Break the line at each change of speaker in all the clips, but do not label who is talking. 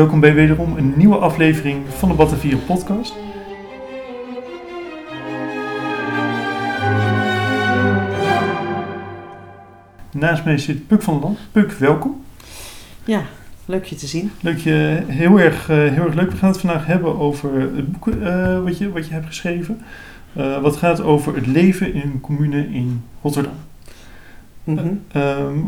Welkom bij wederom een nieuwe aflevering van de Batavieren podcast. Naast mij zit Puk van der Land. Puk, welkom.
Ja, leuk je te zien.
Leuk je, heel erg, eh, heel erg leuk. We gaan het vandaag hebben over het boek eh, wat, je, wat je hebt geschreven. Eh, wat gaat over het leven in een commune in Rotterdam.
Mhm.
Ehm,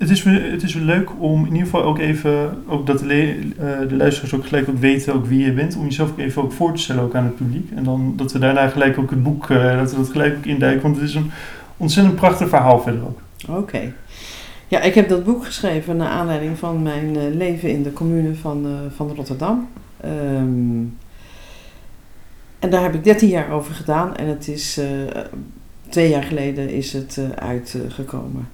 het, is, weer- het is leuk om in ieder geval ook even, ook dat de, eh, de luisteraars ook gelijk ook weten ook wie je bent, om jezelf ook even ook voor te stellen ook aan het publiek. En dan dat we daarna gelijk ook het boek, eh, dat we dat gelijk ook induiken, want het is een ontzettend prachtig verhaal verder ook.
Oké. Ja, ik heb dat boek geschreven naar aanleiding van mijn eh, leven in de commune van, van Rotterdam. Ehm, en daar heb ik 13 jaar over gedaan en het is twee jaar geleden is het uitgekomen.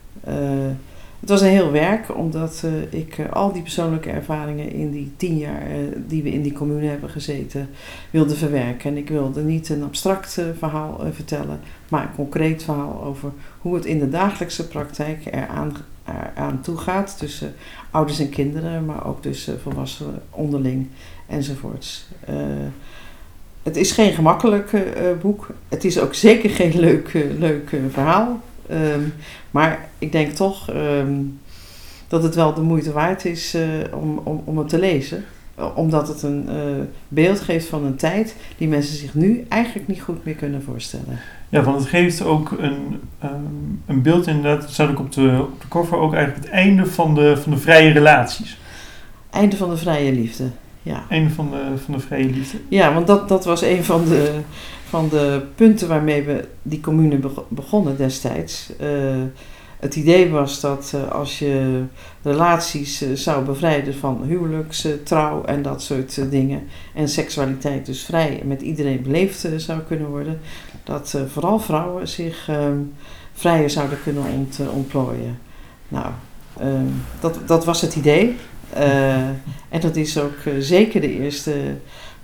Het was een heel werk, omdat eh, ik eh, al die persoonlijke ervaringen in die tien jaar eh, die we in die commune hebben gezeten, wilde verwerken. En ik wilde niet een abstract verhaal vertellen, maar een concreet verhaal over hoe het in de dagelijkse praktijk eraan, eraan toe gaat tussen ouders en kinderen, maar ook tussen volwassenen onderling enzovoorts. Het is geen gemakkelijk boek. Het is ook zeker geen leuk, leuk verhaal. Ehm, maar ik denk toch ehm, dat het wel de moeite waard is eh, om, om, om het te lezen. Omdat het een eh, beeld geeft van een tijd die mensen zich nu eigenlijk niet goed meer kunnen voorstellen.
Ja, want het geeft ook een, ehm, een beeld inderdaad, dat staat ook op de, op de cover, ook eigenlijk het einde van de, van de vrije relaties.
Einde van de vrije liefde. Ja.
Einde van de, van de vrije liefde.
Ja, want dat, dat was een van de, van de punten waarmee we die commune beg- begonnen destijds. Eh, het idee was dat eh, als je relaties eh, zou bevrijden van huwelijks, trouw en dat soort dingen, en seksualiteit dus vrij met iedereen beleefd zou kunnen worden, dat vooral vrouwen zich ehm, vrijer zouden kunnen ont, ontplooien. Nou, ehm, dat, dat was het idee. En dat is ook zeker de eerste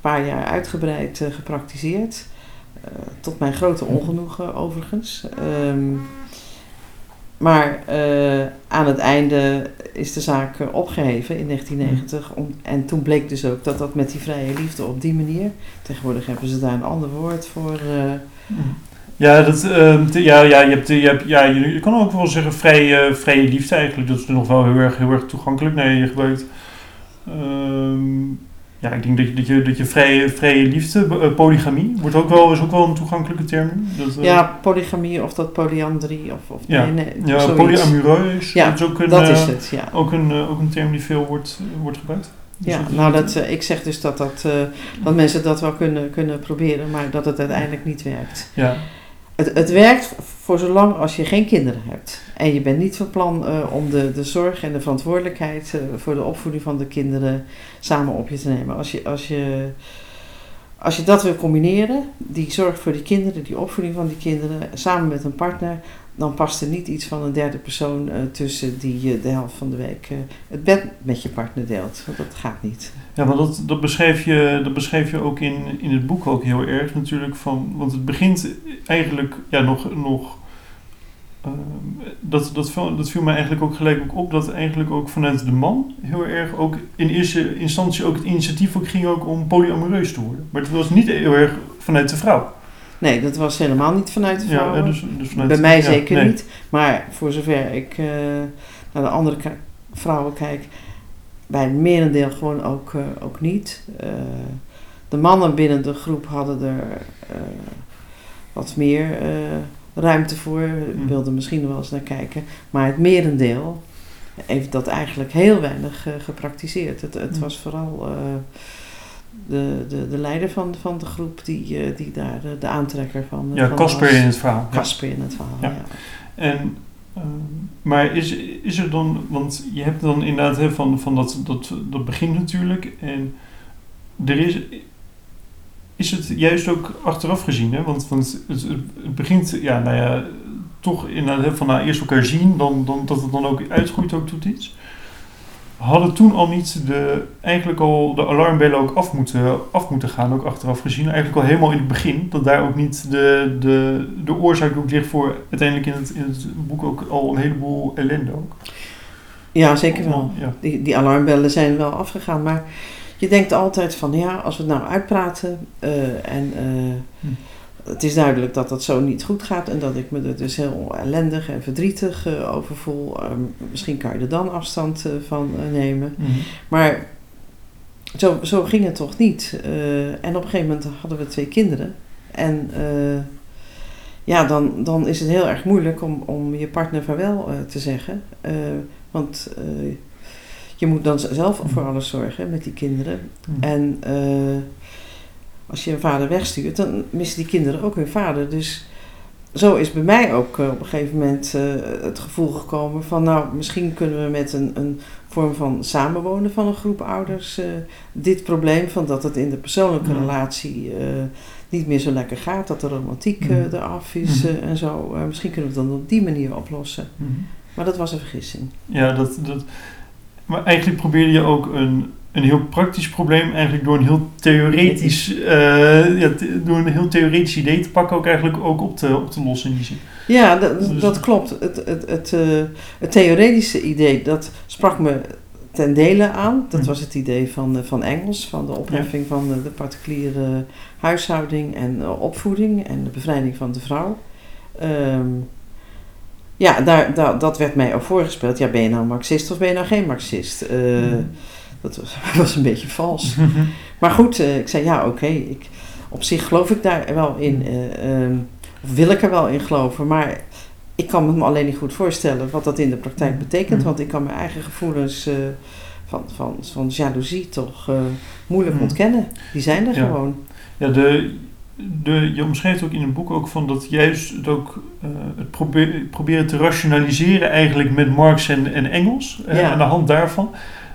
paar jaar uitgebreid gepraktiseerd. Eh, tot mijn grote ongenoegen overigens. Ehm, maar eh, aan het einde is de zaak eh, opgeheven in 1990. Om, en toen bleek dus ook dat dat met die vrije liefde op die manier... Tegenwoordig hebben ze daar een ander woord voor. eh,
Ja, dat, ehm, ja, ja, je, hebt, je, hebt, ja je, kan ook wel zeggen vrije, vrije liefde eigenlijk. Dat is nog wel heel erg, heel erg toegankelijk. Nee, je gebruikt... ehm, ja, ik denk dat je, dat je, dat je vrije, vrije liefde, eh, polygamie, wordt ook wel, is ook wel een toegankelijke term. Dat, eh,
ja, polygamie of dat polyandrie of... of
Ja.
nee, nee,
ja
zoiets.
polyamoreus.
Ja,
dat is ook een,
Dat
eh,
is het, ja.
Ook een, ook een term die veel wordt, wordt gebruikt. Dus
Ja,
dat is-
nou dat, ik zeg dus dat, dat, dat mensen dat wel kunnen, kunnen proberen, maar dat het uiteindelijk niet werkt.
Ja,
Het, het werkt voor zolang als je geen kinderen hebt. En je bent niet van plan eh, om de, de zorg en de verantwoordelijkheid eh, voor de opvoeding van de kinderen samen op je te nemen. Als je, als je, als je dat wil combineren, die zorg voor die kinderen, die opvoeding van die kinderen, samen met een partner, dan past er niet iets van een derde persoon eh, tussen die eh, de helft van de week eh, het bed met je partner deelt. Want dat gaat niet.
Ja, maar dat, dat, beschrijf je, dat beschrijf je ook in, in het boek ook heel erg natuurlijk. Van, want het begint eigenlijk ja, nog. nog ehm, dat, dat, viel, dat viel mij eigenlijk ook gelijk ook op. Dat eigenlijk ook vanuit de man heel erg ook in eerste instantie ook het initiatief ook ging ook om polyamoreus te worden. Maar het was niet heel erg vanuit de vrouw.
Nee, dat was helemaal niet vanuit de vrouwen.
eh, dus, dus vanuit,
Bij mij
ja,
zeker
nee.
niet. Maar voor zover ik eh, naar de andere vrouwen kijk, bij het merendeel gewoon ook, eh, ook niet. De mannen binnen de groep hadden er wat meer ruimte voor,
Mm.
wilden misschien wel eens naar kijken. Maar het merendeel heeft dat eigenlijk heel weinig gepraktiseerd. Het, het
Mm.
was vooral de, de, de leider van, van de groep die, eh, die daar de, de aantrekker van,
Ja,
van
Casper
was.
in het verhaal. Ja.
Casper in het verhaal,
Ja.
ja.
En, maar is, is er dan, want je hebt dan inderdaad hè, van, van dat, dat, dat begint natuurlijk. En er is, is het juist ook achteraf gezien, hè? Want, want het, het begint, ja, nou ja, toch inderdaad hè, van nou, eerst elkaar zien, dan, dan, dat het dan ook uitgroeit ook tot iets. Hadden toen al niet de, eigenlijk al de alarmbellen ook af moeten, af moeten gaan, ook achteraf gezien. Eigenlijk al helemaal in het begin, dat daar ook niet de, de, de oorzaak ook ligt voor uiteindelijk in het, in het boek ook al een heleboel ellende ook.
Ja, zeker wel.
Ja.
Die, die alarmbellen zijn wel afgegaan, maar je denkt altijd van ja, als we het nou uitpraten eh, en eh,
Hm.
Het is duidelijk dat dat zo niet goed gaat en dat ik me er dus heel ellendig en verdrietig eh, over voel, eh, misschien kan je er dan afstand eh, van eh, nemen.
Mhm.
Maar zo, zo ging het toch niet. En op een gegeven moment hadden we twee kinderen. En ja, dan, dan is het heel erg moeilijk om, om je partner vaarwel te zeggen. Want je moet dan zelf voor alles zorgen met die kinderen.
Mhm.
En als je een vader wegstuurt, dan missen die kinderen ook hun vader. Dus zo is bij mij ook eh, op een gegeven moment eh, het gevoel gekomen van... nou, misschien kunnen we met een, een vorm van samenwonen van een groep ouders... eh, dit probleem van dat het in de persoonlijke relatie niet meer zo lekker gaat... dat de romantiek
Mhm.
eraf is
Mhm.
en zo. Misschien kunnen we het dan op die manier oplossen.
Mhm.
Maar dat was een vergissing.
Ja, dat, dat. Maar eigenlijk probeerde je ook een, een heel praktisch probleem eigenlijk door een heel theoretisch, eh, ja, door een heel theoretisch idee te pakken, ook eigenlijk ook op te, op te lossen in die zin.
Ja, dat,
Dus-
dat klopt. Het, het, het, eh, het theoretische idee, dat sprak me ten dele aan. Dat
Mhm.
was het idee van, eh, van Engels, van de opheffing van de, de particuliere huishouding en opvoeding en de bevrijding van de vrouw. Ehm, ja, daar, daar, dat werd mij ook voorgespeeld. Ja, ben je nou Marxist of ben je nou geen Marxist?
Mhm.
Dat was, was een beetje vals. Maar goed, eh, ik zei ja, oké. ik op zich geloof ik daar wel in. eh, ehm, of wil ik er wel in geloven. Maar ik kan me alleen niet goed voorstellen wat dat in de praktijk betekent.
Mhm.
Want ik kan mijn eigen gevoelens eh, van, van, van jaloezie toch moeilijk ontkennen. Die zijn er
Ja.
gewoon.
Ja, de, de, je omschrijft ook in het boek ook van dat juist het ook het probeer, proberen te rationaliseren eigenlijk met Marx en, en Engels.
Ja.
aan de hand daarvan.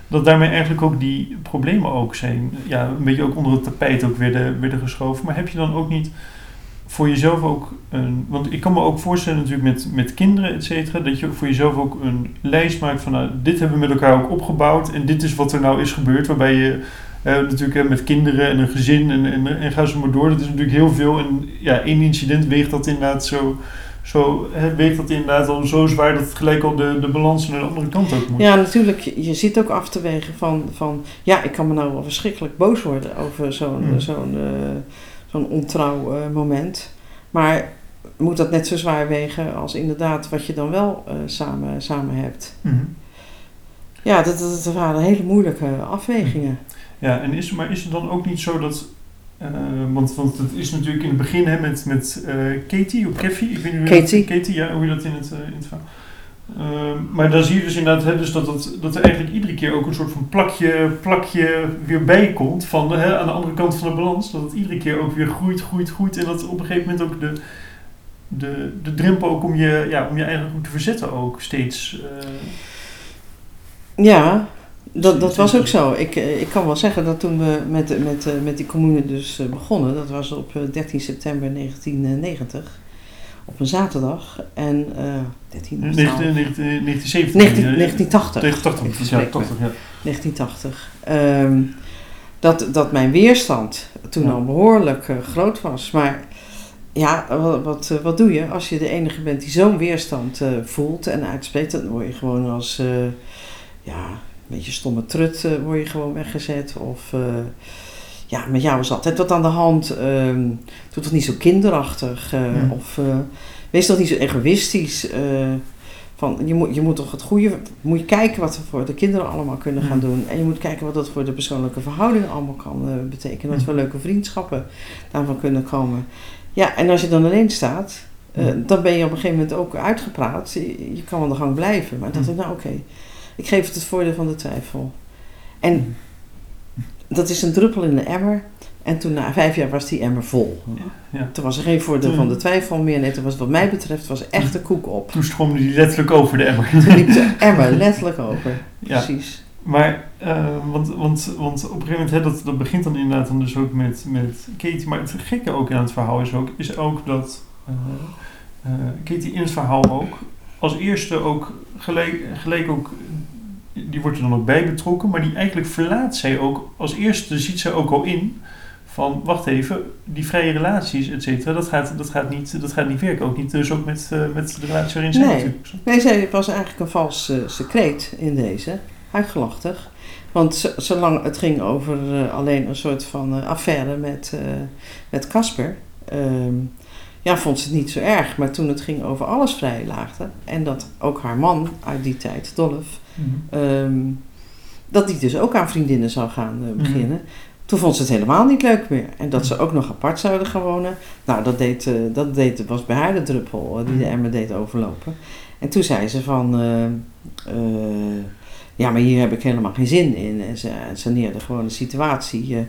Dat daarmee eigenlijk ook die problemen ook zijn, ja, een beetje ook onder het tapijt ook werden, werden geschoven. Maar heb je dan ook niet voor jezelf ook een... Want ik kan me ook voorstellen natuurlijk met, met kinderen, et cetera, dat je voor jezelf ook een lijst maakt van nou, dit hebben we met elkaar ook opgebouwd en dit is wat er nou is gebeurd. Waarbij je eh, natuurlijk met kinderen en een gezin en, en, en ga zo maar door. Dat is natuurlijk heel veel. En ja, één incident weegt dat inderdaad zo, zo hè, weegt dat inderdaad al zo zwaar dat het gelijk al de, de balans naar de andere kant ook moet.
Ja, natuurlijk. Je zit ook af te wegen van, van... Ja, ik kan me nou wel verschrikkelijk boos worden over zo'n
Mm.
zo'n eh, zo'n ontrouw eh, moment. Maar moet dat net zo zwaar wegen als inderdaad wat je dan wel eh, samen, samen hebt?
Mhm.
Ja, dat, dat, dat waren hele moeilijke afwegingen.
Ja, en is, maar is het dan ook niet zo dat. Eh, want, want het is natuurlijk in het begin hè, met, met eh, Katie of Keffie, ik weet niet hoe
Katie.
Dat, Katie, ja, hoe je dat in het, eh, in het verhaal. Maar dan zie je dus inderdaad hè, dus dat, het, dat er eigenlijk iedere keer ook een soort van plakje, plakje weer bij komt van de, hè, aan de andere kant van de balans. Dat het iedere keer ook weer groeit, groeit, groeit. En dat op een gegeven moment ook de, de, de drempel ook om je, ja, om je eigenlijk te verzetten ook steeds.
Ja, dat, dat was ook zo. Ik, eh, ik kan wel zeggen dat toen we met, met, eh, met die commune dus eh, begonnen, dat was op eh, 13 september 1990, op een zaterdag. En eh 13 of
19, 19, 1970.
19,
ja,
1980.
1980,
Ik
ja,
verspreek
80, ja.
1980. Ehm, dat, dat mijn weerstand toen
Ja.
al behoorlijk eh, groot was. Maar ja, wat, wat, doe je als je de enige bent die zo'n weerstand voelt en uitspreekt? Dan word je gewoon als ja, beetje stomme trut eh, word je gewoon weggezet. Of eh, ja, met jou is altijd wat aan de hand. Ehm doe toch niet zo kinderachtig. eh,
Ja.
Of wees toch niet zo egoïstisch. van, je, moet, je moet toch het goede, moet je kijken wat we voor de kinderen allemaal kunnen gaan doen. En je moet kijken wat dat voor de persoonlijke verhoudingen allemaal kan betekenen. Wat
Ja.
voor leuke vriendschappen daarvan kunnen komen. Ja, en als je dan alleen staat, dan ben je op een gegeven moment ook uitgepraat. Je, je kan wel aan de gang blijven. Maar dan dacht ik, nou oké, ik geef het het voordeel van de twijfel. En dat is een druppel in de emmer. En toen na vijf jaar was die emmer vol.
Ja.
Toen was er geen voordeel van de twijfel meer. Nee, toen was wat mij betreft was echt de koek op.
Toen stroomde die letterlijk over de emmer.
Toen liep de emmer letterlijk over.
Ja,
Precies.
maar eh, want, want, want op een gegeven moment, hè, dat, dat begint dan inderdaad dan dus ook met, met Katie. Maar het gekke ook aan het verhaal is ook, is ook dat eh, eh, Katie in het verhaal ook als eerste ook gelijk, gelijk ook, die wordt er dan ook bij betrokken. Maar die eigenlijk verlaat zij ook, als eerste ziet zij ook al in van wacht even, die vrije relaties, et cetera, dat gaat, dat, gaat niet, dat gaat niet werken. Ook niet dus ook met, uh, met de relatie waarin zij
Nee.
natuurlijk.
Nee, zij was eigenlijk een vals uh, secreet in deze. Uitgelachtig. Want zolang het ging over uh, alleen een soort van affaire met met Casper, ehm, ja, vond ze het niet zo erg. Maar toen het ging over alles vrijlaagde, en dat ook haar man uit die tijd, Dolph,
Mhm.
um, dat die dus ook aan vriendinnen zou gaan
Mhm.
uh, beginnen. Mm. Toen vond ze het helemaal niet leuk meer. En dat ze ook nog apart zouden gaan wonen. Nou, dat, deed, uh, dat deed, was bij haar de druppel uh, die de emmer deed overlopen. En toen zei ze van... Ja, maar hier heb ik helemaal geen zin in. En ze saneerde gewoon de situatie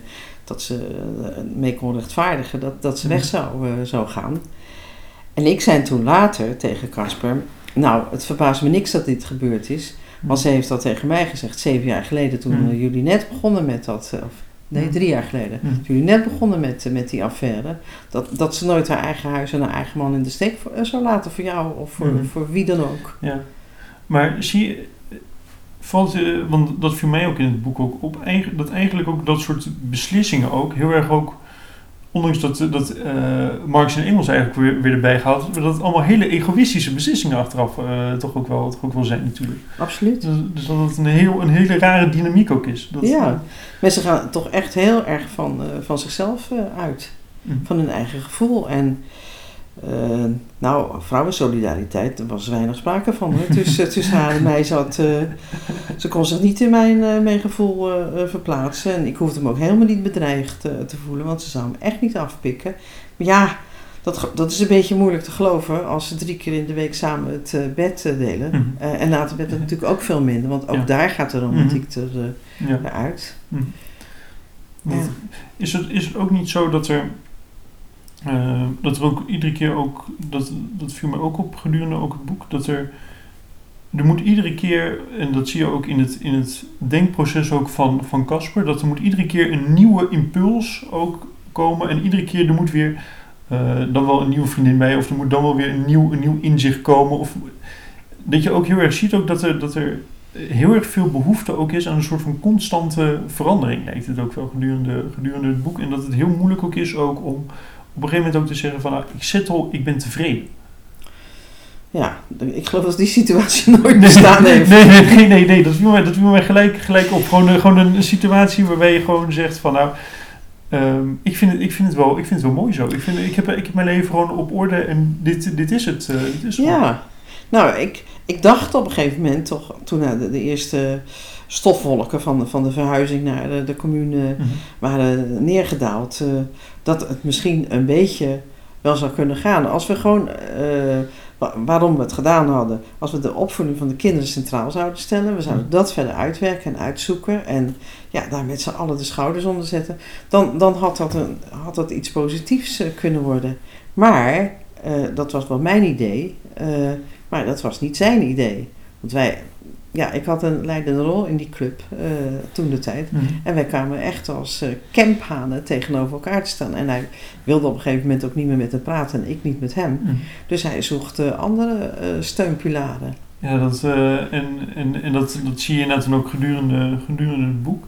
dat ze mee kon rechtvaardigen dat, dat ze weg zou, uh, zou gaan. En ik zei toen later tegen Casper... Nou, het verbaast me niks dat dit gebeurd is. Want ze heeft dat tegen mij gezegd, zeven jaar geleden, toen mm. jullie net begonnen met dat. Of, nee, drie jaar geleden. Mm. Toen jullie net begonnen met, met die affaire. Dat, dat ze nooit haar eigen huis en haar eigen man in de steek voor, zou laten voor jou of voor, mm. voor wie dan ook.
Ja, maar zie je. Valt, want dat viel mij ook in het boek ook op. Dat eigenlijk ook dat soort beslissingen ook heel erg ook ondanks dat, dat uh, Marx en Engels eigenlijk weer, weer erbij gehaald, dat het allemaal hele egoïstische beslissingen achteraf uh, toch, ook wel, toch ook wel zijn natuurlijk.
Absoluut.
Dus, dus dat het een, heel, een hele rare dynamiek ook is. Dat,
ja, mensen gaan toch echt heel erg van, van zichzelf uit. Mm. Van hun eigen gevoel. En uh, nou, vrouwensolidariteit, daar was weinig sprake van. Tussen, tussen haar en mij zat. Uh, ze kon zich niet in mijn, uh, mijn gevoel verplaatsen. En ik hoefde hem ook helemaal niet bedreigd te voelen, want ze zou hem echt niet afpikken. Maar ja, dat, dat is een beetje moeilijk te geloven als ze drie keer in de week samen het bed delen. Mm. en later werd het natuurlijk ook veel minder, want ook ja. daar gaat de romantiek mm. er, ja. eruit.
Mm. Ja. Is, het, is het ook niet zo dat er. Uh, dat er ook iedere keer ook, dat, dat viel me ook op gedurende ook het boek, dat er, er moet iedere keer, en dat zie je ook in het, in het denkproces ook van van Casper, dat er moet iedere keer een nieuwe impuls ook komen en iedere keer er moet weer uh, dan wel een nieuwe vriendin bij of er moet dan wel weer een nieuw, een nieuw inzicht komen of dat je ook heel erg ziet ook dat er, dat er heel erg veel behoefte ook is aan een soort van constante verandering, lijkt het ook wel gedurende, gedurende het boek. En dat het heel moeilijk ook is ook om op een gegeven moment ook te zeggen van nou, ik zit al, ik ben tevreden.
Ja, ik geloof dat die situatie nooit bestaan heeft.
Nee, nee, nee, nee, nee dat viel mij, dat viel mij gelijk, gelijk op. Gewoon, gewoon een situatie waarbij je gewoon zegt van nou, um, ik, vind het, ik, vind het wel, ik vind het wel mooi zo. Ik, vind, ik, heb, ik heb mijn leven gewoon op orde en dit, dit is het. Uh, dit is
ja, nou, ik, ik dacht op een gegeven moment toch, toen de, de eerste stofwolken van de, van de verhuizing naar de, de commune mm-hmm. waren neergedaald, uh, dat het misschien een beetje wel zou kunnen gaan. Als we gewoon, uh, waarom we het gedaan hadden, als we de opvoeding van de kinderen centraal zouden stellen, we zouden dat verder uitwerken en uitzoeken en ja, daar met z'n allen de schouders onder zetten, dan, dan had, dat een, had dat iets positiefs uh, kunnen worden. Maar, dat was wel mijn idee, maar dat was niet zijn idee. Want wij, ja, ik had een leidende rol in die club uh, toen de tijd.
Mhm.
En wij kwamen echt als uh, camphanen tegenover elkaar te staan. En hij wilde op een gegeven moment ook niet meer met hem praten en ik niet met hem.
Mm.
Dus hij zocht uh, andere steunpilaren.
Ja, dat, en, en, en dat, dat zie je inderdaad dan ook gedurende, gedurende het boek.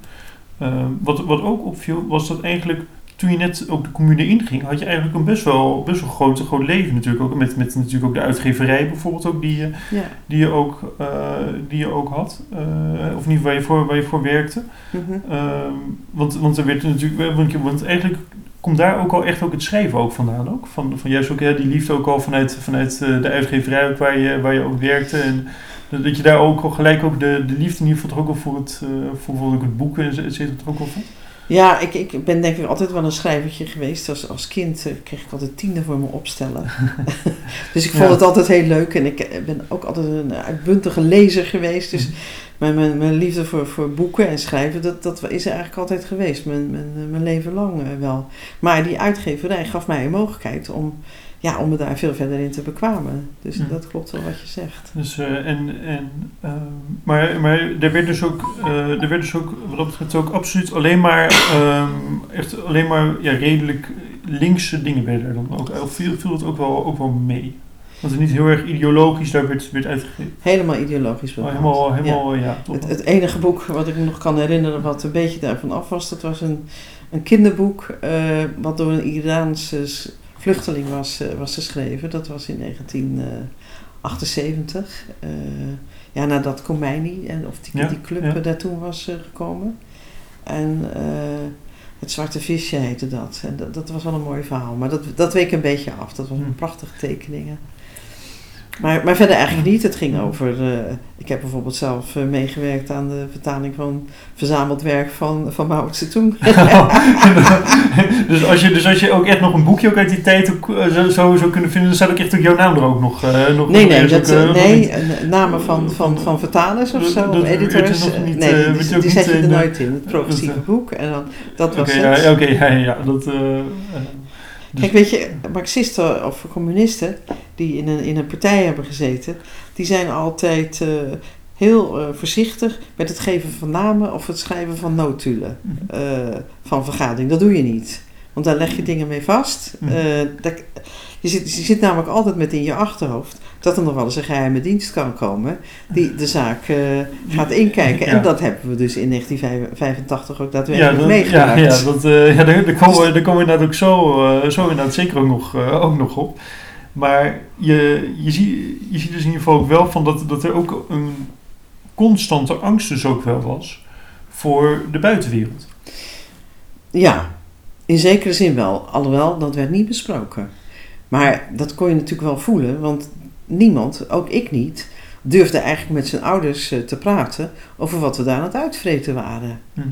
wat, wat ook opviel, was dat eigenlijk toen je net ook de commune inging, had je eigenlijk een best wel, best wel groot, groot leven natuurlijk ook. Met, met natuurlijk ook de uitgeverij bijvoorbeeld ook, die je,
ja.
die je, ook, uh, die je ook had. Uh, of niet waar je voor, waar je voor werkte. Uh, want, want er werd natuurlijk, want, want eigenlijk komt daar ook al echt ook het schrijven ook vandaan ook. Van, van juist ook ja, die liefde ook al vanuit, vanuit de uitgeverij waar je, waar je ook werkte. En dat je daar ook gelijk ook de, de liefde in ieder geval toch ook al voor het, voor, voor het boek en et cetera ook al.
Ja, ik, ik ben denk ik altijd wel een schrijvertje geweest. Als, als kind uh, kreeg ik altijd tienden voor me opstellen. dus ik vond ja. het altijd heel leuk. En ik ben ook altijd een uitbundige lezer geweest. Dus mijn, mijn, mijn liefde voor, voor boeken en schrijven, dat, dat is er eigenlijk altijd geweest. Mijn, mijn, mijn leven lang wel. Maar die uitgeverij gaf mij een mogelijkheid om, ja, om me daar veel verder in te bekwamen. Dus
Ja.
dat klopt wel wat je zegt.
Dus, eh, en, en, ehm, maar, maar er werd dus ook, eh, er werd dus ook, wat dat betreft ook absoluut alleen maar, ehm, echt alleen maar ja, redelijk linkse dingen werden er dan ook. Of viel, viel het ook wel, ook wel mee? Dat het niet heel erg ideologisch daar werd, werd uitgegeven.
Helemaal ideologisch
Oh, helemaal,
Ja.
helemaal, ja.
Het, enige boek wat ik me nog kan herinneren wat een beetje daarvan af was, dat was een, een kinderboek eh, wat door een Iraanse vluchteling was, eh, was geschreven. Dat was in 1978. eh, ja, nadat Khomeini, en, of die,
Ja,
die club
ja.
eh, daar toen was eh, gekomen. En eh, het Zwarte Visje heette dat. En dat, dat was wel een mooi verhaal. Maar dat, dat week een beetje af. Dat was
Hm.
prachtige tekeningen. Maar, maar verder eigenlijk niet. Het ging over. eh, ik heb bijvoorbeeld zelf eh, meegewerkt aan de vertaling van verzameld werk van, van Mao Zedong.
dus, als je, dus als je ook echt nog een boekje ook uit die tijd ook, eh, zo, zo zou kunnen vinden, dan staat ook echt ook jouw naam er ook nog. eh, nog
Nee, nee, dat,
ook,
nee namen van, van, van vertalers of zo, of editors.
niet,
nee, die, die, die zet je er nooit in, het progressieve boek. En dan, dat was het.
ja, oké, ja, ja, dat... eh, dus-
Kijk, weet je, marxisten of communisten die in een, in een partij hebben gezeten, die zijn altijd eh, heel eh, voorzichtig met het geven van namen of het schrijven van notulen
Mhm.
eh, van vergadering. Dat doe je niet. Want daar leg je dingen mee vast.
Mhm.
Dat- je, zit, je zit namelijk altijd met in je achterhoofd dat er nog wel eens een geheime dienst kan komen die de zaak eh, gaat inkijken.
Ja.
En dat hebben we dus in 1985 ook
ja,
daadwerkelijk
dat,
meegemaakt.
ja, ja, dat, eh, ja, daar, daar, komen, we- daar komen we inderdaad ook zo, eh, zo inderdaad zeker ook nog, ook nog op. Maar je, je, zie, je ziet dus in ieder geval ook wel van dat, dat er ook een constante angst dus ook wel was voor de buitenwereld.
Ja, in zekere zin wel. Alhoewel, dat werd niet besproken. Maar dat kon je natuurlijk wel voelen, want niemand, ook ik niet, durfde eigenlijk met zijn ouders eh, te praten over wat we daar aan het uitvreten waren.
Mhm.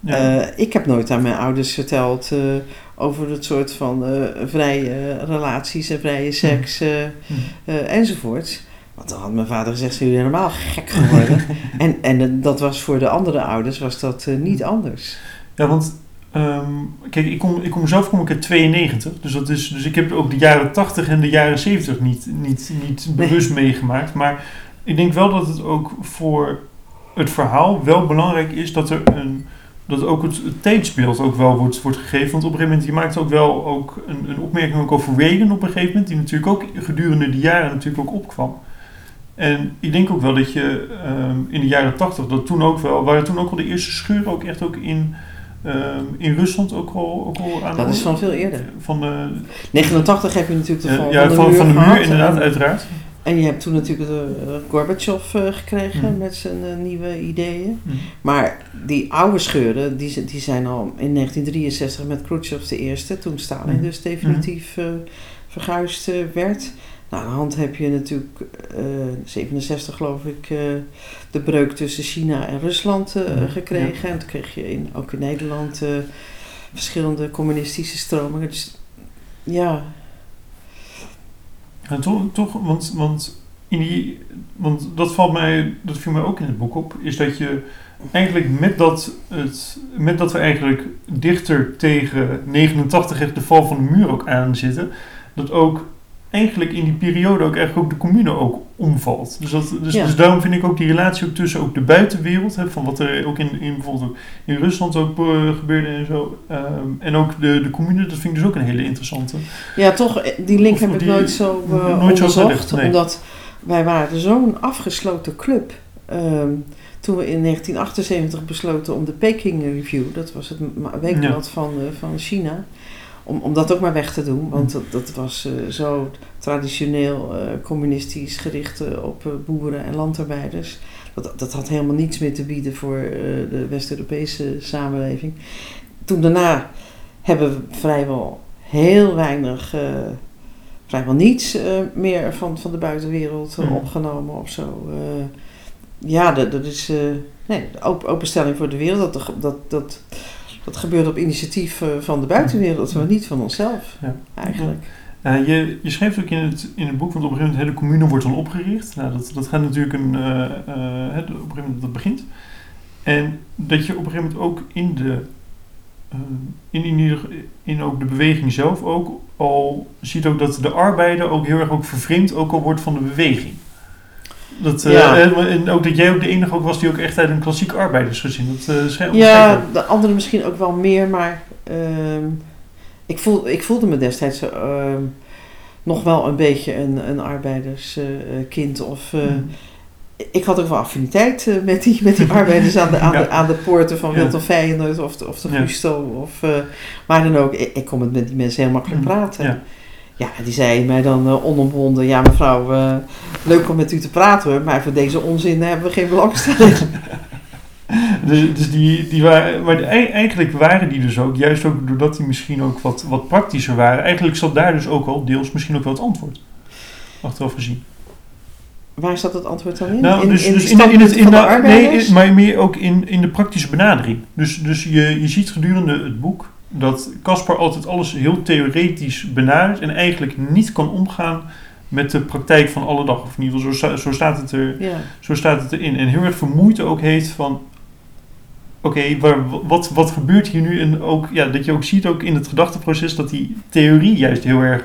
Ja.
Eh, ik heb nooit aan mijn ouders verteld eh, over het soort van vrije relaties en vrije seks
Mhm.
eh, enzovoort. Want dan had mijn vader gezegd, zijn jullie helemaal gek geworden. en en dat was voor de andere ouders was dat niet anders.
Ja, want ehm, kijk, ik kom, ik kom zelf kom ik uit 92, dus, dat is, dus ik heb ook de jaren 80 en de jaren 70 niet, niet, niet
Nee.
bewust meegemaakt. Maar ik denk wel dat het ook voor het verhaal wel belangrijk is dat er een dat ook het, het tijdsbeeld ook wel wordt, wordt gegeven. Want op een gegeven moment, je maakt ook wel ook een, een opmerking ook over Reagan op een gegeven moment, die natuurlijk ook gedurende die jaren natuurlijk ook opkwam. En ik denk ook wel dat je ehm, in de jaren 80, dat toen ook wel, waren toen ook wel de eerste scheuren ook echt ook in, ehm, in Rusland ook al, ook al aan
Dat is van veel eerder.
Van de,
89 heb je natuurlijk de
eh,
val
ja,
van de
van,
muur
van de muur inderdaad,
En-
uiteraard.
En je hebt toen natuurlijk de uh, Gorbachev eh, gekregen
Mhm.
met zijn eh, nieuwe ideeën.
Mhm.
Maar die oude scheuren, die, die zijn al in 1963 met Khrushchev de eerste, toen Stalin
Mhm.
dus definitief eh, verguisd eh, werd. Nou, aan de hand heb je natuurlijk, eh 67 geloof ik, eh, de breuk tussen China en Rusland eh, gekregen. En toen kreeg je in, ook in Nederland verschillende communistische stromingen. Dus ja,
Ja, toch, toch want, want, in die, want dat, valt mij, dat viel mij ook in het boek op, is dat je eigenlijk met dat, het, met dat we eigenlijk dichter tegen 89 echt de val van de muur ook aan zitten, dat ook eigenlijk in die periode ook eigenlijk ook de commune ook omvalt. Dus, dat, dus,
Ja.
dus daarom vind ik ook die relatie ook tussen ook de buitenwereld, hè, van wat er ook in, in bijvoorbeeld in Rusland ook eh, gebeurde en zo, ehm, en ook de, de commune, dat vind ik dus ook een hele interessante.
Ja, toch, eh, die link
Of
heb ik nooit zo eh,
nooit zo gelegd, nee.
Omdat wij waren zo'n afgesloten club. Ehm, toen we in 1978 besloten om de Peking Review, dat was het weekblad van, van China, om, om dat ook maar weg te doen. Want dat, dat was eh, zo traditioneel eh, communistisch gericht eh, op boeren en landarbeiders. Dat, dat had helemaal niets meer te bieden voor de West-Europese samenleving. Toen daarna hebben we vrijwel heel weinig, vrijwel niets meer van, van de buitenwereld
Mhm.
opgenomen of zo. Ja, dat, dat is nee, de op- openstelling voor de wereld. Dat, dat, dat, dat gebeurt op initiatief eh, van de buitenwereld, maar niet van onszelf
Ja.
eigenlijk.
Ja, je, je schreef ook in het, in het boek, want op een gegeven moment de hele commune wordt dan opgericht. Nou, dat, dat gaat natuurlijk een, eh, eh, op een gegeven moment dat begint. En dat je op een gegeven moment ook in de, eh, in, in, in ook de beweging zelf ook al ziet ook dat de arbeider ook heel erg ook vervreemd ook al wordt van de beweging. Dat, eh,
Ja.
en, en ook dat jij ook de enige ook was die ook echt uit een klassiek arbeidersgezin. Dat uh, schrijf
Ja, de anderen misschien ook wel meer, maar ehm, ik, voel, ik voelde me destijds ehm, nog wel een beetje een, een arbeiderskind. of, uh, Ik had ook wel affiniteit met, die, met die arbeiders aan de, aan, de, aan de poorten van ja. Wilton Feyenoord of, de, of de Gusto. Of waar dan ook. Ik, ik kon met die mensen heel makkelijk praten. Ja. Die zei mij dan uh, onomwonden, ja mevrouw, uh, leuk om met u te praten hoor, maar voor deze onzin hebben we geen belangstelling.
dus, dus die, die waren, maar eigenlijk waren die dus ook, juist ook doordat die misschien ook wat, wat praktischer waren, eigenlijk zat daar dus ook al deels misschien ook wel het antwoord. Achteraf gezien.
Waar zat het antwoord dan in?
Nou,
in,
dus,
in
dus in, in het, in de, nee, maar meer ook in, in de praktische benadering. Dus, dus je, je ziet gedurende het boek dat Caspar altijd alles heel theoretisch benadert en eigenlijk niet kan omgaan met de praktijk van alle dag. Of in ieder geval, zo, zo, staat, het er, zo staat het erin. En heel erg vermoeid ook heeft van, oké, okay, wat, wat gebeurt hier nu? En ook, ja, dat je ook ziet ook in het gedachteproces dat die theorie juist heel erg,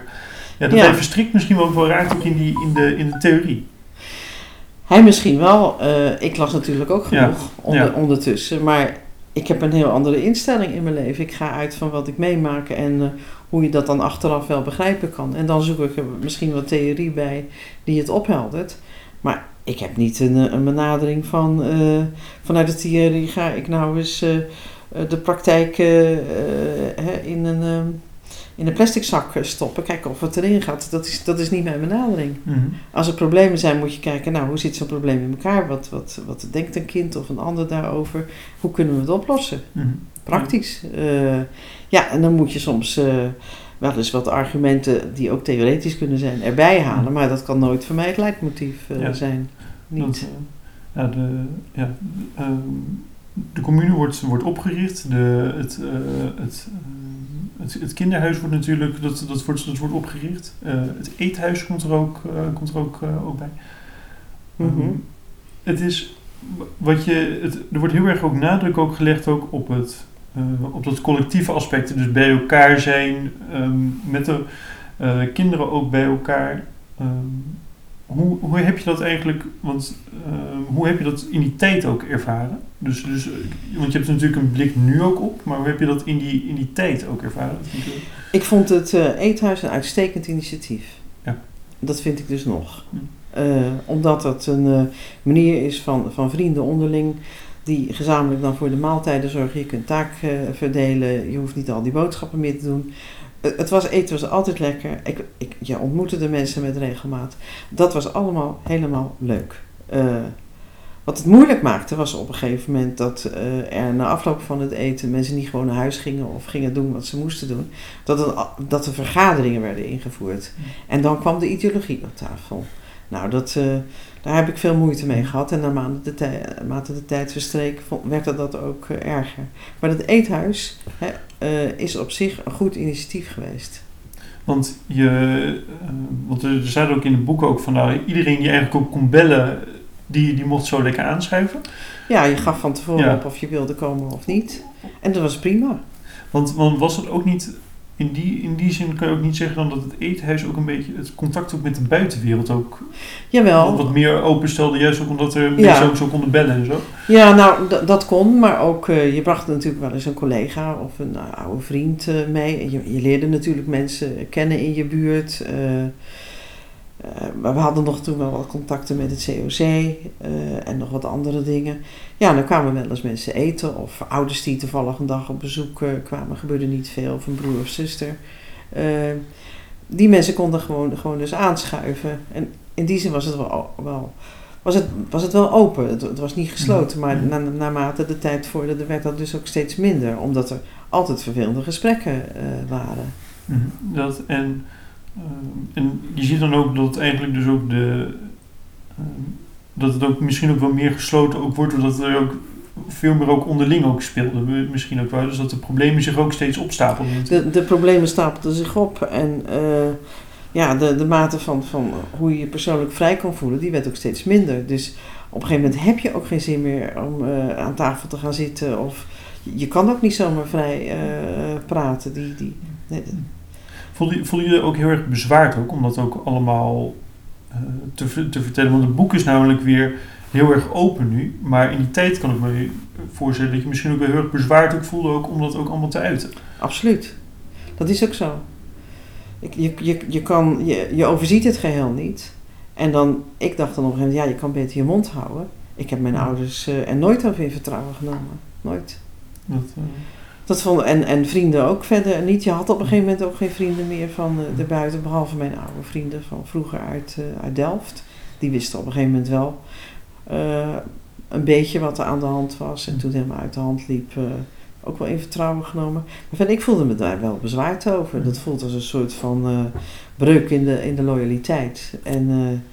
ja, dat
Ja.
hij verstrikt misschien wel raakt ook in, die, in, de, in de theorie.
Hij misschien wel. eh, ik las natuurlijk ook
Ja,
genoeg onder,
ja.
ondertussen. Maar ik heb een heel andere instelling in mijn leven. Ik ga uit van wat ik meemaak en eh, hoe je dat dan achteraf wel begrijpen kan. En dan zoek ik er misschien wat theorie bij die het opheldert. Maar ik heb niet een, eh, een benadering van eh, vanuit de theorie ga ik nou eens de praktijk in een. In een plastic zak eh, stoppen, kijken of het erin gaat. Dat is, dat is niet mijn benadering.
Mhm.
Als er problemen zijn, moet je kijken, nou, hoe zit zo'n probleem in elkaar? Wat, wat, wat denkt een kind of een ander daarover? Hoe kunnen we het oplossen?
Mhm.
Praktisch. Eh, ja, en dan moet je soms eh, wel eens wat argumenten die ook theoretisch kunnen zijn erbij halen. Maar dat kan nooit voor mij het leidmotief
Ja.
zijn. Niet.
ja, de, ja, ehm, de commune wordt, wordt opgericht. De, het, het, het, het kinderhuis wordt natuurlijk dat, dat wordt, dat wordt opgericht. Eh, het eethuis komt er ook, eh, komt er ook, eh, ook bij.
Mhm.
Ehm, het is wat je, het, er wordt heel erg ook nadruk ook gelegd ook op het op dat collectieve aspect. Dus bij elkaar zijn, ehm, met de kinderen ook bij elkaar. Ehm, hoe, hoe heb je dat eigenlijk, want ehm, hoe heb je dat in die tijd ook ervaren? Dus, dus, eh, want je hebt natuurlijk een blik nu ook op, maar hoe heb je dat in die, in die tijd ook ervaren? Ik
vond het eh, eethuis een uitstekend initiatief.
Ja.
Dat vind ik dus nog.
Hm.
Eh, omdat het een manier is van, van vrienden onderling die gezamenlijk dan voor de maaltijden zorgen. Je kunt taak verdelen, je hoeft niet al die boodschappen meer te doen. Het was eten was altijd lekker. Ik, ik, je ontmoette de mensen met regelmaat. Dat was allemaal helemaal leuk. Eh, wat het moeilijk maakte was op een gegeven moment dat eh, er na afloop van het eten mensen niet gewoon naar huis gingen of gingen doen wat ze moesten doen. Dat, het, dat er vergaderingen werden ingevoerd. En dan kwam de ideologie op tafel. Nou, dat, eh, daar heb ik veel moeite mee gehad. En naarmate de, tij- naarmate de tijd verstreek, werd dat, dat ook eh, erger. Maar het eethuis hè, eh, is op zich een goed initiatief geweest.
Want, je, eh, want er staat ook in het boek ook van nou, iedereen die eigenlijk ook kon bellen, die, die mocht zo lekker aanschuiven.
Ja, je gaf van tevoren
Ja.
op of je wilde komen of niet. En dat was prima.
Want, want was het ook niet, in die, in die zin kan je ook niet zeggen dan dat het eethuis ook een beetje het contact ook met de buitenwereld ook
Jawel.
wat, meer openstelde, juist ook omdat er
Ja.
mensen ook zo konden bellen en zo.
Ja, nou, dat kon, maar ook je bracht natuurlijk wel eens een collega of een eh, oude vriend eh, mee. En je, je leerde natuurlijk mensen kennen in je buurt. Eh, maar we hadden nog toen wel wat contacten met het COC eh, en nog wat andere dingen. Ja, dan kwamen wel eens mensen eten of ouders die toevallig een dag op bezoek eh, kwamen. Gebeurde niet veel, of een broer of zuster. Die mensen konden gewoon, gewoon dus aanschuiven. En in die zin was het wel, wel was het, was het wel open. Het, het was niet gesloten, maar
Mhm.
na, naarmate de tijd vorderde, werd dat dus ook steeds minder. Omdat er altijd vervelende gesprekken waren.
Mhm. Dat, en, en je ziet dan ook dat eigenlijk dus ook de. ehm, dat het ook misschien ook wel meer gesloten ook wordt, doordat er ook veel meer ook onderling ook Misschien ook wel, dus dat de problemen zich ook steeds opstapelden.
De, de problemen stapelden zich op en eh, ja, de, de mate van, van hoe je je persoonlijk vrij kon voelen, die werd ook steeds minder. Dus op een gegeven moment heb je ook geen zin meer om eh, aan tafel te gaan zitten of je kan ook niet zomaar vrij eh, praten. Die, die,
Voelde, je- voelde je ook heel erg bezwaard ook, om dat ook allemaal eh, te, te vertellen? Want het boek is namelijk weer heel erg open nu, maar in die tijd kan ik me voorstellen dat je misschien ook wel heel erg bezwaard ook voelde ook om dat ook allemaal te uiten.
Absoluut. Dat is ook zo. je, je, je, kan, je, je overziet het geheel niet. En dan, ik dacht dan op een gegeven moment, ja, je kan beter je mond houden. Ik heb mijn ouders uh, er nooit over in vertrouwen genomen. Nooit. Dat, uh... dat vond, en, en vrienden ook verder niet. Je had op een gegeven moment ook geen vrienden meer van uh, erbuiten, behalve mijn oude vrienden van vroeger uit, uit Delft. Die wisten op een gegeven moment wel een beetje wat er aan de hand was. En toen het helemaal uit de hand liep, ook wel in vertrouwen genomen. Maar ik voelde me daar wel bezwaard over. Dat voelt als een soort van breuk in de, in de loyaliteit. En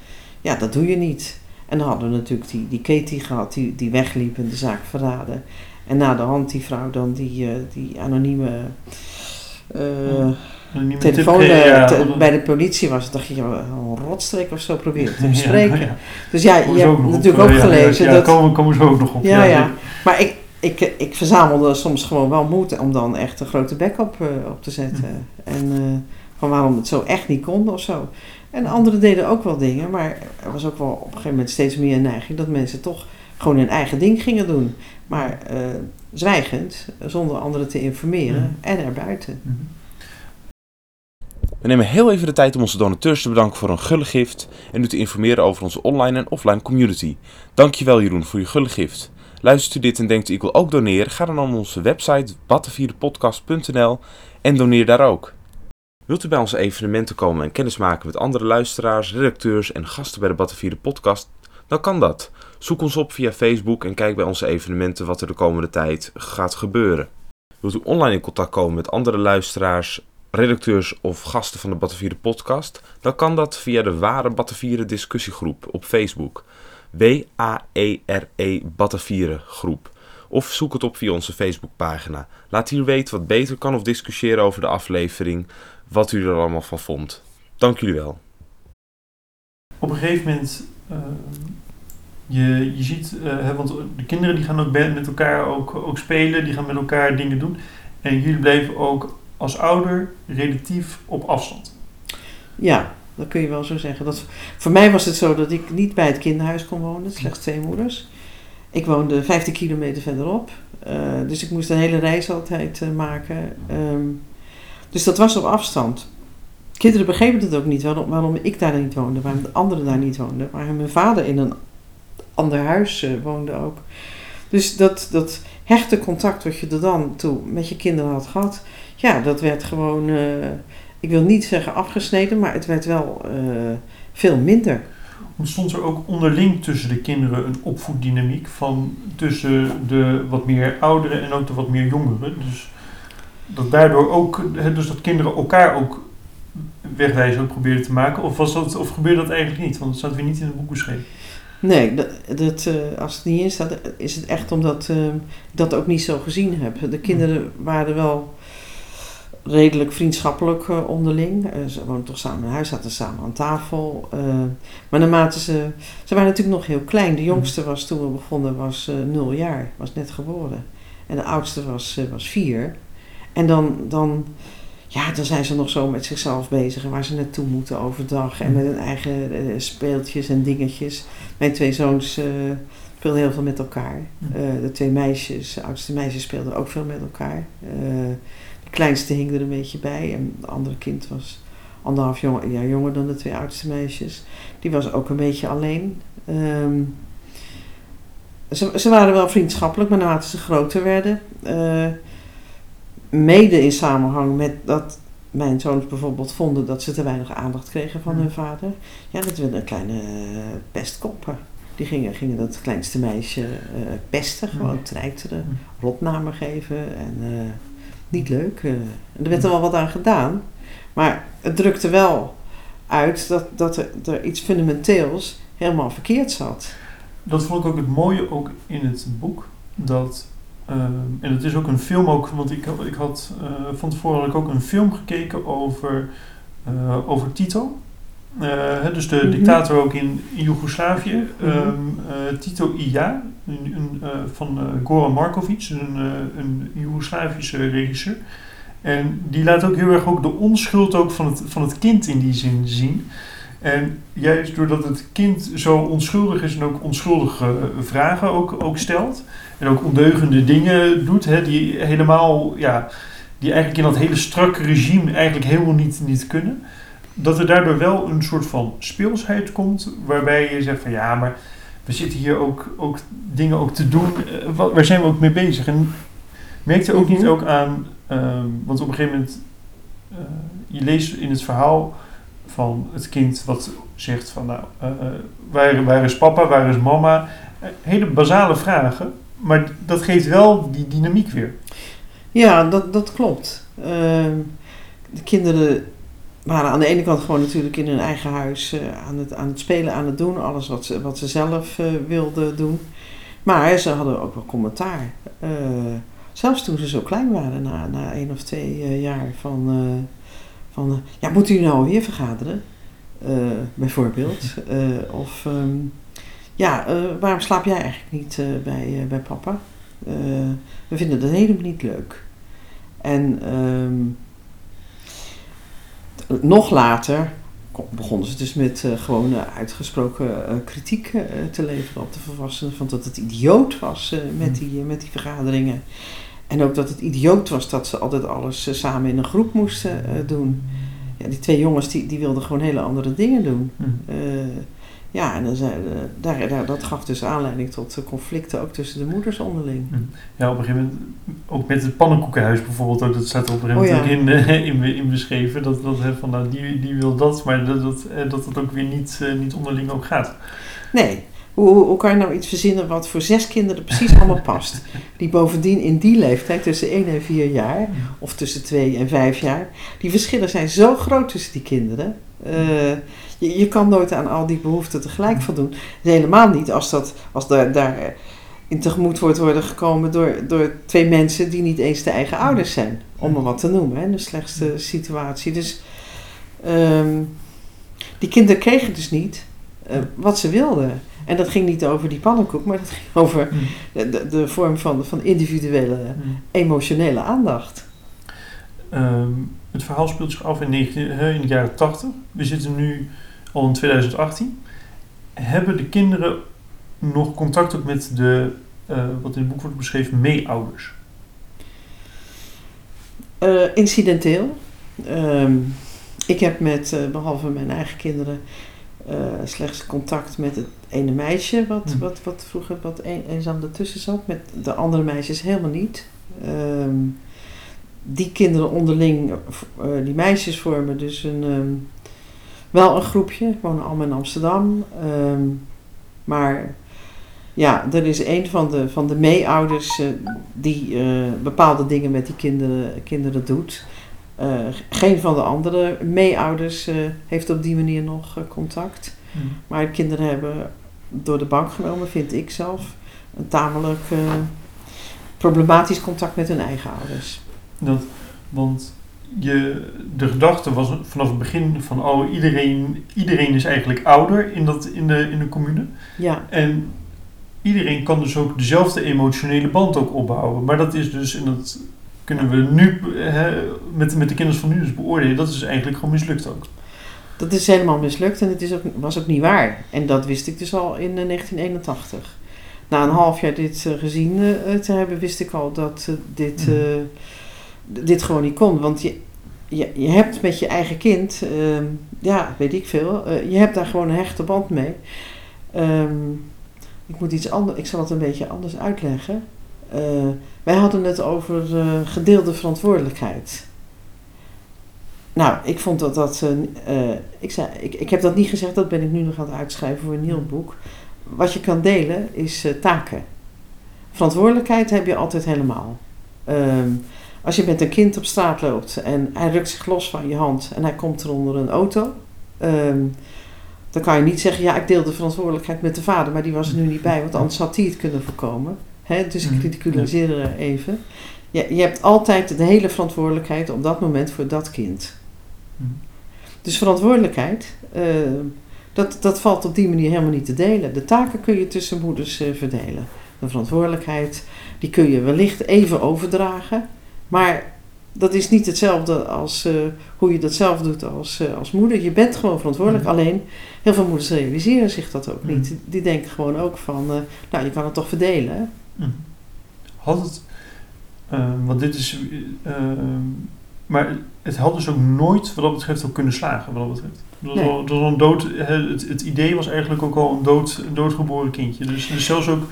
ja, dat doe je niet. En dan hadden we natuurlijk die, die Katie gehad, die, die wegliep en de zaak verraden. En na de hand die vrouw dan die, uh, die anonieme... Anonieme telefoon ja, te, bij de politie was, dacht je, een rotstreek of zo proberen te bespreken. Ja, ja. Dus ja, je hebt natuurlijk ook gelezen.
Ja, dat, komen, komen ze ook nog op.
Ja, ja. Maar ik, ik, ik verzamelde soms gewoon wel moed om dan echt een grote bek op, uh, op te zetten. Mm. En uh, van waarom het zo echt niet kon of zo. En anderen deden ook wel dingen, maar er was ook wel op een gegeven moment steeds meer een neiging dat mensen toch gewoon hun eigen ding gingen doen. Maar uh, zwijgend, zonder anderen te informeren mm. en erbuiten. Mm.
We nemen heel even de tijd om onze donateurs te bedanken voor hun gulle gift en u te informeren over onze online en offline community. Dankjewel Jeroen voor je gulle gift. Luistert u dit en denkt u ik wil ook doneren? Ga dan naar onze website battenvierdepodcast.nl en doneer daar ook. Wilt u bij onze evenementen komen en kennismaken met andere luisteraars, redacteurs en gasten bij de Battenvierde podcast? Dan kan dat. Zoek ons op via Facebook en kijk bij onze evenementen wat er de komende tijd gaat gebeuren. Wilt u online in contact komen met andere luisteraars, redacteurs of gasten van de Battenvierde podcast? Dan kan dat via de Ware Battenvieren discussiegroep op Facebook. W-A-E-R-E Batavieren groep. Of zoek het op via onze Facebookpagina. Laat hier weten wat beter kan of discussiëren over de aflevering. Wat u er allemaal van vond. Dank jullie wel.
Op een gegeven moment, uh, je, je ziet, uh, want de kinderen die gaan ook met elkaar ook, ook spelen, die gaan met elkaar dingen doen. En jullie bleven ook als ouder relatief op afstand.
Ja, dat kun je wel zo zeggen. Dat, voor mij was het zo dat ik niet bij het kinderhuis kon wonen, slechts twee moeders. Ik woonde 15 kilometer verderop, uh, dus ik moest een hele reis altijd uh, maken. Um, dus dat was op afstand. Kinderen begrepen het ook niet waarom, waarom ik daar niet woonde, waarom de anderen daar niet woonden. Waarom mijn vader in een ander huis woonde ook. Dus dat, dat hechte contact wat je er dan toe met je kinderen had gehad, ja, dat werd gewoon ik wil niet zeggen afgesneden, maar het werd wel uh, veel minder.
Ontstond er ook onderling tussen de kinderen een opvoeddynamiek van tussen de wat meer ouderen en ook de wat meer jongeren? Dus dat daardoor ook, dus dat kinderen elkaar ook wegwijzen probeerden te maken? Of, was dat, of gebeurde dat eigenlijk niet? Want dat staat weer niet in het boek.
Nee, dat, dat, uh, als het niet in staat, is het echt omdat ik uh, dat ook niet zo gezien heb. De kinderen waren wel redelijk vriendschappelijk uh, onderling. Ze woonden toch samen in huis, zaten samen aan tafel. Maar naarmate ze... Ze waren natuurlijk nog heel klein. De jongste mhm. was toen we begonnen was nul jaar. Was net geboren. En de oudste was, was vier. En dan, dan, ja, dan zijn ze nog zo met zichzelf bezig. En waar ze naartoe moeten overdag. En met hun eigen speeltjes en dingetjes. Mijn twee zoons speelden heel veel met elkaar. Mhm. de twee meisjes, de oudste meisjes speelden ook veel met elkaar kleinste hing er een beetje bij. En het andere kind was anderhalf jaar jonger dan de twee oudste meisjes. Die was ook een beetje alleen. Um, ze, ze waren wel vriendschappelijk, maar naarmate ze groter werden, mede in samenhang met dat mijn zoons bijvoorbeeld vonden dat ze te weinig aandacht kregen van hun vader. Ja, dat werden kleine uh, pestkoppen. Die gingen, gingen dat kleinste meisje uh, pesten, gewoon treiteren, rotnamen geven en niet leuk. Uh, er werd er wel wat aan gedaan. Maar het drukte wel uit dat, dat er, er iets fundamenteels helemaal verkeerd zat.
Dat vond ik ook het mooie ook in het boek. Dat, uh, en het is ook een film ook, want ik, ik had uh, van tevoren had ik ook een film gekeken over, uh, over Tito. Uh, dus de mm -hmm. dictator ook in, in Joegoslavië. Mm -hmm. um, uh, Tito Ija, een, een, van Goran Markovic, een, een Joegoslavische regisseur. En die laat ook heel erg ook de onschuld ook van, het, van het kind in die zin zien. En juist doordat het kind zo onschuldig is en ook onschuldige vragen ook, ook stelt. En ook ondeugende dingen doet, hè, die helemaal ja, die eigenlijk in dat hele strakke regime eigenlijk helemaal niet, niet kunnen. Dat er daardoor wel een soort van speelsheid komt, waarbij je zegt van ja, maar we zitten hier ook, ook dingen ook te doen, eh, wa- waar zijn we ook mee bezig? En merkte ook niet
Mhm.
ook aan, ehm, want op een gegeven moment, eh, je leest in het verhaal van het kind wat zegt van nou, eh, waar, waar is papa, waar is mama? Eh, hele basale vragen, maar dat geeft wel die dynamiek weer.
Ja, dat, dat klopt. Ehm, de kinderen waren aan de ene kant gewoon natuurlijk in hun eigen huis aan, het, aan het spelen, aan het doen. Alles wat ze, wat ze zelf wilden doen. Maar ze hadden ook wel commentaar. Zelfs toen ze zo klein waren, na, na één of twee jaar van... van eh, ja, moet u nou weer vergaderen? Eh, bijvoorbeeld. Eh, of... ehm, ja, waarom slaap jij eigenlijk niet bij, bij papa? We vinden dat helemaal niet leuk. En ehm, nog later begonnen ze dus met eh, gewoon uitgesproken kritiek te leveren op de volwassenen. Van dat het idioot was met, die, eh, met die vergaderingen. En ook dat het idioot was dat ze altijd alles eh, samen in een groep moesten eh, doen. Ja, die twee jongens die, die wilden gewoon hele andere dingen doen. Eh, ja, en dan zei, daar, daar, dat gaf dus aanleiding tot conflicten ook tussen de moeders onderling.
Ja, op een gegeven moment, ook met het pannenkoekenhuis bijvoorbeeld, ook, dat staat er op een gegeven
Oh
moment ook in, in, in beschreven, dat, dat van, nou, die, die wil dat, maar dat dat, dat het ook weer niet, niet onderling ook gaat.
Nee. Hoe, kan je nou iets verzinnen wat voor zes kinderen precies allemaal past? Die bovendien in die leeftijd, tussen 1 en 4 jaar, of tussen 2 en 5 jaar, die verschillen zijn zo groot tussen die kinderen. Eh, je, je kan nooit aan al die behoeften tegelijk voldoen. Helemaal niet als, dat, als daar, daar in tegemoet wordt worden gekomen door, door twee mensen die niet eens de eigen ouders zijn. Om maar wat te noemen, hè, de slechtste situatie. Dus ehm, die kinderen kregen dus niet eh, wat ze wilden. En dat ging niet over die pannenkoek, maar dat ging over de, de, de vorm van, van individuele emotionele aandacht.
Ehm, het verhaal speelt zich af in, 19, hè, in de jaren 80. We zitten nu al in 2018. Hebben de kinderen nog contact ook met de, eh, wat in het boek wordt beschreven, meeouders?
Eh, incidenteel. Ehm, ik heb met, eh, behalve mijn eigen kinderen, eh, slechts contact met het ene meisje, wat,
Hm.
wat, wat vroeger wat een, eenzaam ertussen zat. Met de andere meisjes helemaal niet. Ehm, die kinderen onderling, eh, die meisjes vormen dus een, ehm, wel een groepje, wonen allemaal in Amsterdam. Ehm, maar ja, er is een van de, van de meeouders eh, die eh, bepaalde dingen met die kinderen, kinderen doet. Eh, geen van de andere meeouders eh, heeft op die manier nog eh, contact. Maar kinderen hebben door de bank genomen, vind ik zelf, een tamelijk problematisch contact met hun eigen ouders.
Dat, want je, de gedachte was vanaf het begin van, oh, iedereen, iedereen is eigenlijk ouder in, dat, in, de, in de commune.
Ja,
En iedereen kan dus ook dezelfde emotionele band ook opbouwen. Maar dat is dus, en dat kunnen we nu met, met de kinderen van nu dus beoordelen, dat is eigenlijk gewoon mislukt ook.
dat is helemaal mislukt en het is ook, was ook niet waar. En dat wist ik dus al in eh, 1981. Na een half jaar dit eh, gezien eh, te hebben, wist ik al dat eh, dit, eh, d- dit gewoon niet kon. Want je, je, je hebt met je eigen kind, ehm, ja, weet ik veel, eh, je hebt daar gewoon een hechte band mee. Ehm, ik moet iets anders, ik zal het een beetje anders uitleggen. Wij hadden het over eh, gedeelde verantwoordelijkheid. Nou, ik vond dat dat. eh, eh, ik, zei, ik, ik heb dat niet gezegd, dat ben ik nu nog aan het uitschrijven voor een nieuw boek. Wat je kan delen is taken. Verantwoordelijkheid heb je altijd helemaal. Ehm, als je met een kind op straat loopt en hij rukt zich los van je hand en hij komt er onder een auto, ehm, dan kan je niet zeggen: Ja, ik deel de verantwoordelijkheid met de vader, maar die was er nu niet bij, want anders had hij het kunnen voorkomen. Hè, dus ik
Mhm,
ridiculiseer er even. Je, je hebt altijd de hele verantwoordelijkheid op dat moment voor dat kind.
Mhm.
Dus verantwoordelijkheid, eh, dat, dat valt op die manier helemaal niet te delen. De taken kun je tussen moeders eh, verdelen. De verantwoordelijkheid, die kun je wellicht even overdragen. Maar dat is niet hetzelfde als eh, hoe je dat zelf doet als, als moeder. Je bent gewoon verantwoordelijk.
Mhm.
Alleen, heel veel moeders realiseren zich dat ook niet. Die denken gewoon ook van, nou, je kan het toch verdelen.
Mhm. Had het, Ehm, want dit is. ehm, maar het had dus ook nooit, wat dat betreft, ook kunnen slagen. Wat dat betreft. Het was,
Nee.
het, was een dood, het, het idee was eigenlijk ook al een, dood, een doodgeboren kindje. Dus, dus zelfs ook.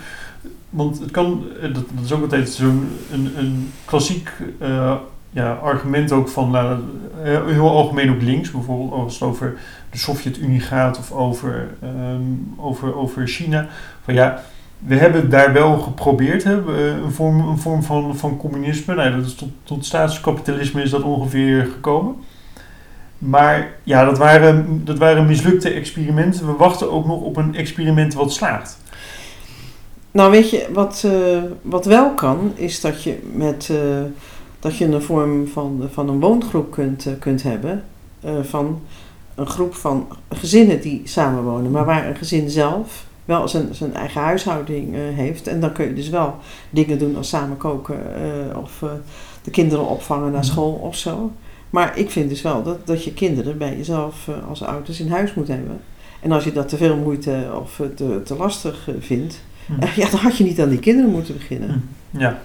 Want het kan. eh, Dat, dat is ook altijd zo'n een, een klassiek eh, ja, argument ook van. nou, eh, heel algemeen ook links. Bijvoorbeeld als het over de Sovjet-Unie gaat of over, ehm, over, over China. Van ja, we hebben daar wel geprobeerd, we- een vorm, een vorm van, van communisme. Nou, dat is tot, tot staatskapitalisme is dat ongeveer gekomen. Maar ja, dat waren, dat waren mislukte experimenten. We wachten ook nog op een experiment wat slaagt.
Nou, weet je, wat, eh, wat wel kan, is dat je met eh, dat je een vorm van, van een woongroep kunt, eh, kunt hebben. van een groep van gezinnen die samenwonen, maar waar een gezin zelf wel zijn, zijn eigen huishouding eh, heeft. En dan kun je dus wel dingen doen als samen koken eh, of eh, de kinderen opvangen naar
Mhm.
school of zo. Maar ik vind dus wel dat, dat je kinderen bij jezelf als ouders in huis moet hebben. En als je dat te veel moeite of te, te lastig vindt, eh, ja, dan had je niet aan die kinderen moeten beginnen.
Ja,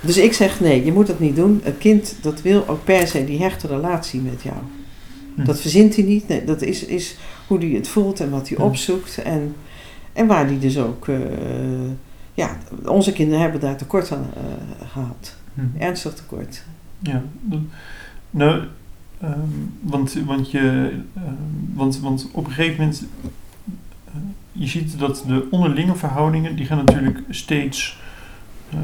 Dus ik zeg nee, je moet dat niet doen. Het kind dat wil ook per se die hechte relatie met jou. Dat verzint hij niet. Nee, dat is, is hoe hij het voelt en wat hij opzoekt. En, en waar hij dus ook... eh, ja, onze kinderen hebben daar tekort aan eh, gehad.
Hm.
Ernstig tekort.
Ja, nou, ehm, want, want, je, ehm, want, want op een gegeven moment, eh, je ziet dat de onderlinge verhoudingen, die gaan natuurlijk steeds,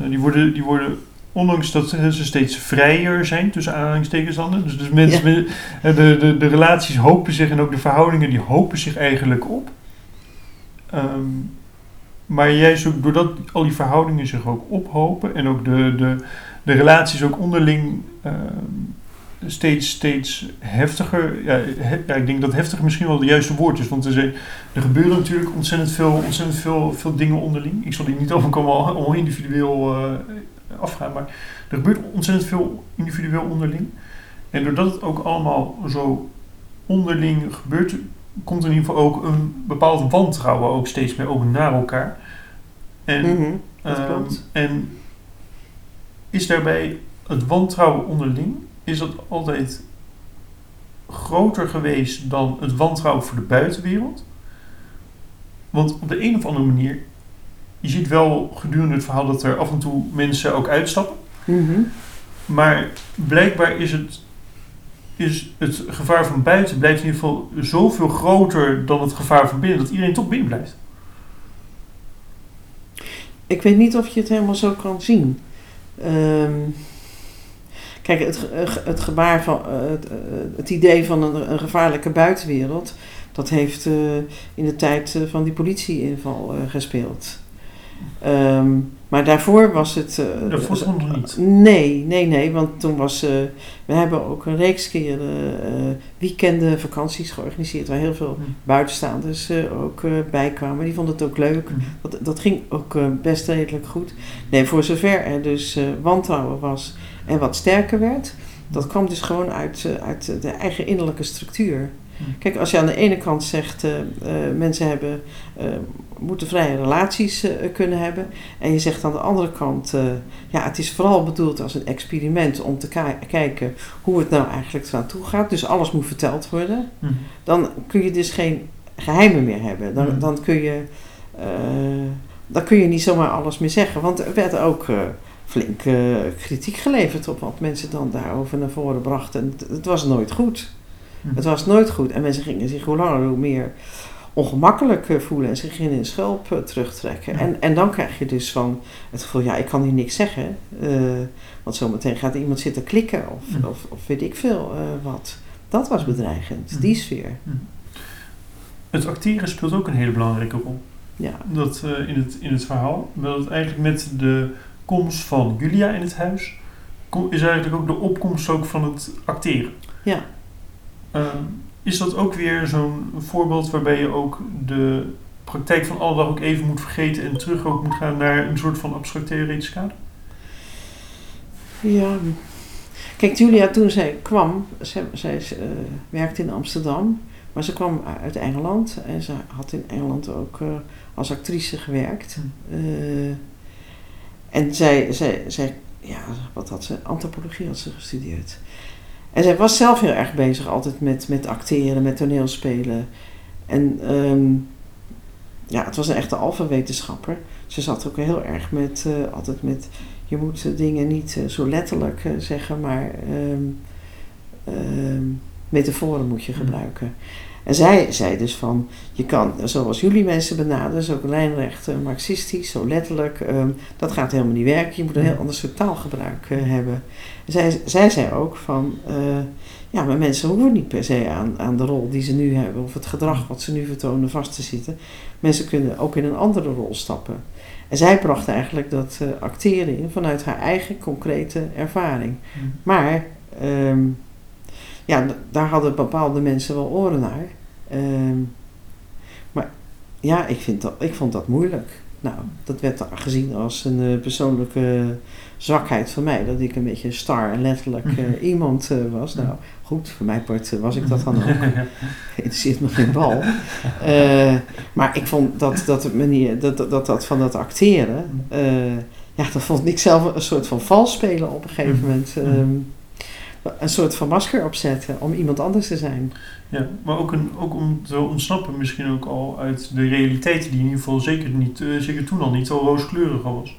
die, worden, die worden, ondanks dat ze steeds vrijer zijn, tussen aanhalingstekens dan, dus, dus mensen, de, de, de relaties hopen zich en ook de verhoudingen, die hopen zich eigenlijk op. Ehm, maar juist ook doordat al die verhoudingen zich ook ophopen en ook de, de, de relaties ook onderling ehm, steeds, steeds heftiger. Ja, ik denk dat heftig misschien wel het juiste woord is. Want er, zijn, er gebeuren natuurlijk ontzettend veel, ontzettend veel, veel dingen onderling. Ik zal die niet komen al- allemaal individueel eh, afgaan. Maar er gebeurt ontzettend veel individueel onderling. En doordat het ook allemaal zo onderling gebeurt, komt er in ieder geval ook een bepaald wantrouwen ook steeds meer ook naar elkaar. En
Mhm,
Ehm. En is daarbij het wantrouwen onderling, is dat altijd groter geweest dan het wantrouwen voor de buitenwereld? Want op de een of andere manier, je ziet wel gedurende het verhaal dat er af en toe mensen ook uitstappen.
Mhm.
Maar blijkbaar is het, is het gevaar van buiten blijft in ieder geval zoveel groter dan het gevaar van binnen, dat iedereen toch binnen blijft.
Ik weet niet of je het helemaal zo kan zien. Ehm, kijk, het, het gebaar van eh, het, eh, het idee van een, gevaarlijke buitenwereld, dat heeft eh, in de tijd van die politieinval eh, gespeeld. Ehm, maar daarvoor was het. eh,
Daarvoor stond het niet.
Nee, nee, nee, want toen was. eh, we hebben ook een reeks keren eh, weekenden, vakanties georganiseerd waar heel veel
Hm.
buitenstaanders ook bij kwamen. Die vonden het ook leuk. Dat, dat ging ook best redelijk goed. Nee, voor zover er dus wantrouwen was en wat sterker werd, dat kwam dus gewoon uit, uit de eigen innerlijke structuur.
Hmm.
Kijk, als je aan de ene kant zegt, mensen hebben, moeten vrije relaties eh, kunnen hebben. En je zegt aan de andere kant, eh, ja, het is vooral bedoeld als een experiment om te ki- kijken hoe het nou eigenlijk eraan toe gaat. Dus alles moet verteld worden
Hm.
dan kun je dus geen geheimen meer hebben. Dan,
Mhm.
dan, kun je, eh, dan kun je niet zomaar alles meer zeggen. Want er werd ook flink kritiek geleverd op wat mensen dan daarover naar voren brachten. En het, het was nooit goed.
Hm.
Het was nooit goed. En mensen gingen zich hoe langer hoe meer ongemakkelijk eh, voelen en zich in hun schulp eh, terugtrekken.
Ja.
En, en dan krijg je dus van het gevoel, ja, ik kan hier niks zeggen. eh, want zometeen gaat iemand zitten klikken of, of, of weet ik veel wat. Dat was bedreigend, die sfeer.
Het acteren speelt ook een hele belangrijke rol.
Ja.
Dat in, het, in het verhaal. Dat het eigenlijk met de komst van Julia in het huis. kom- is eigenlijk ook de opkomst ook van het acteren.
Ja.
Ehm, is dat ook weer zo'n voorbeeld waarbij je ook de praktijk van alle dag ook even moet vergeten en terug ook moet gaan naar een soort van abstract theoretisch kader?
Ja. Kijk, Julia, toen zij kwam, zij, zij eh, werkte in Amsterdam, maar ze kwam uit Engeland en ze had in Engeland ook eh, als actrice gewerkt. Eh, en zij, zij, zij ja, wat had ze? Antropologie had ze gestudeerd. En zij was zelf heel erg bezig altijd met, met acteren, met toneelspelen. En ehm, ja, het was een echte alfa-wetenschapper. Ze zat ook heel erg met, eh, altijd met, je moet dingen niet uh, zo letterlijk uh, zeggen, maar um, metaforen moet je gebruiken. En zij zei dus van, je kan, zoals jullie mensen benaderen, zo lijnrecht uh, marxistisch, zo letterlijk, um, dat gaat helemaal niet werken. Je moet een heel ander soort taalgebruik uh, hebben. En zij, zij zei ook van, uh, ja, maar mensen hoeven niet per se aan, aan de rol die ze nu hebben, of het gedrag wat ze nu vertonen vast te zitten. Mensen kunnen ook in een andere rol stappen. En zij bracht eigenlijk dat acteren in vanuit haar eigen concrete ervaring. Maar um, ja, daar hadden bepaalde mensen wel oren naar. Um, maar ja, ik, vind dat, ik vond dat moeilijk. Nou, dat werd gezien als een uh, persoonlijke zwakheid van mij. Dat ik een beetje star en letterlijk uh, iemand uh, was. Nou, goed, voor mijn part was ik dat dan ook. Interesseert me geen bal. maar ik vond dat dat, manier, dat, dat, dat van dat acteren... ja, dat vond ik zelf een soort van vals spelen op een gegeven moment. Um, een soort van masker opzetten om iemand anders te zijn.
Ja, maar ook, een, ook om te ontsnappen misschien ook al uit de realiteit die in ieder geval zeker, niet, uh, zeker toen al niet zo rooskleurig was.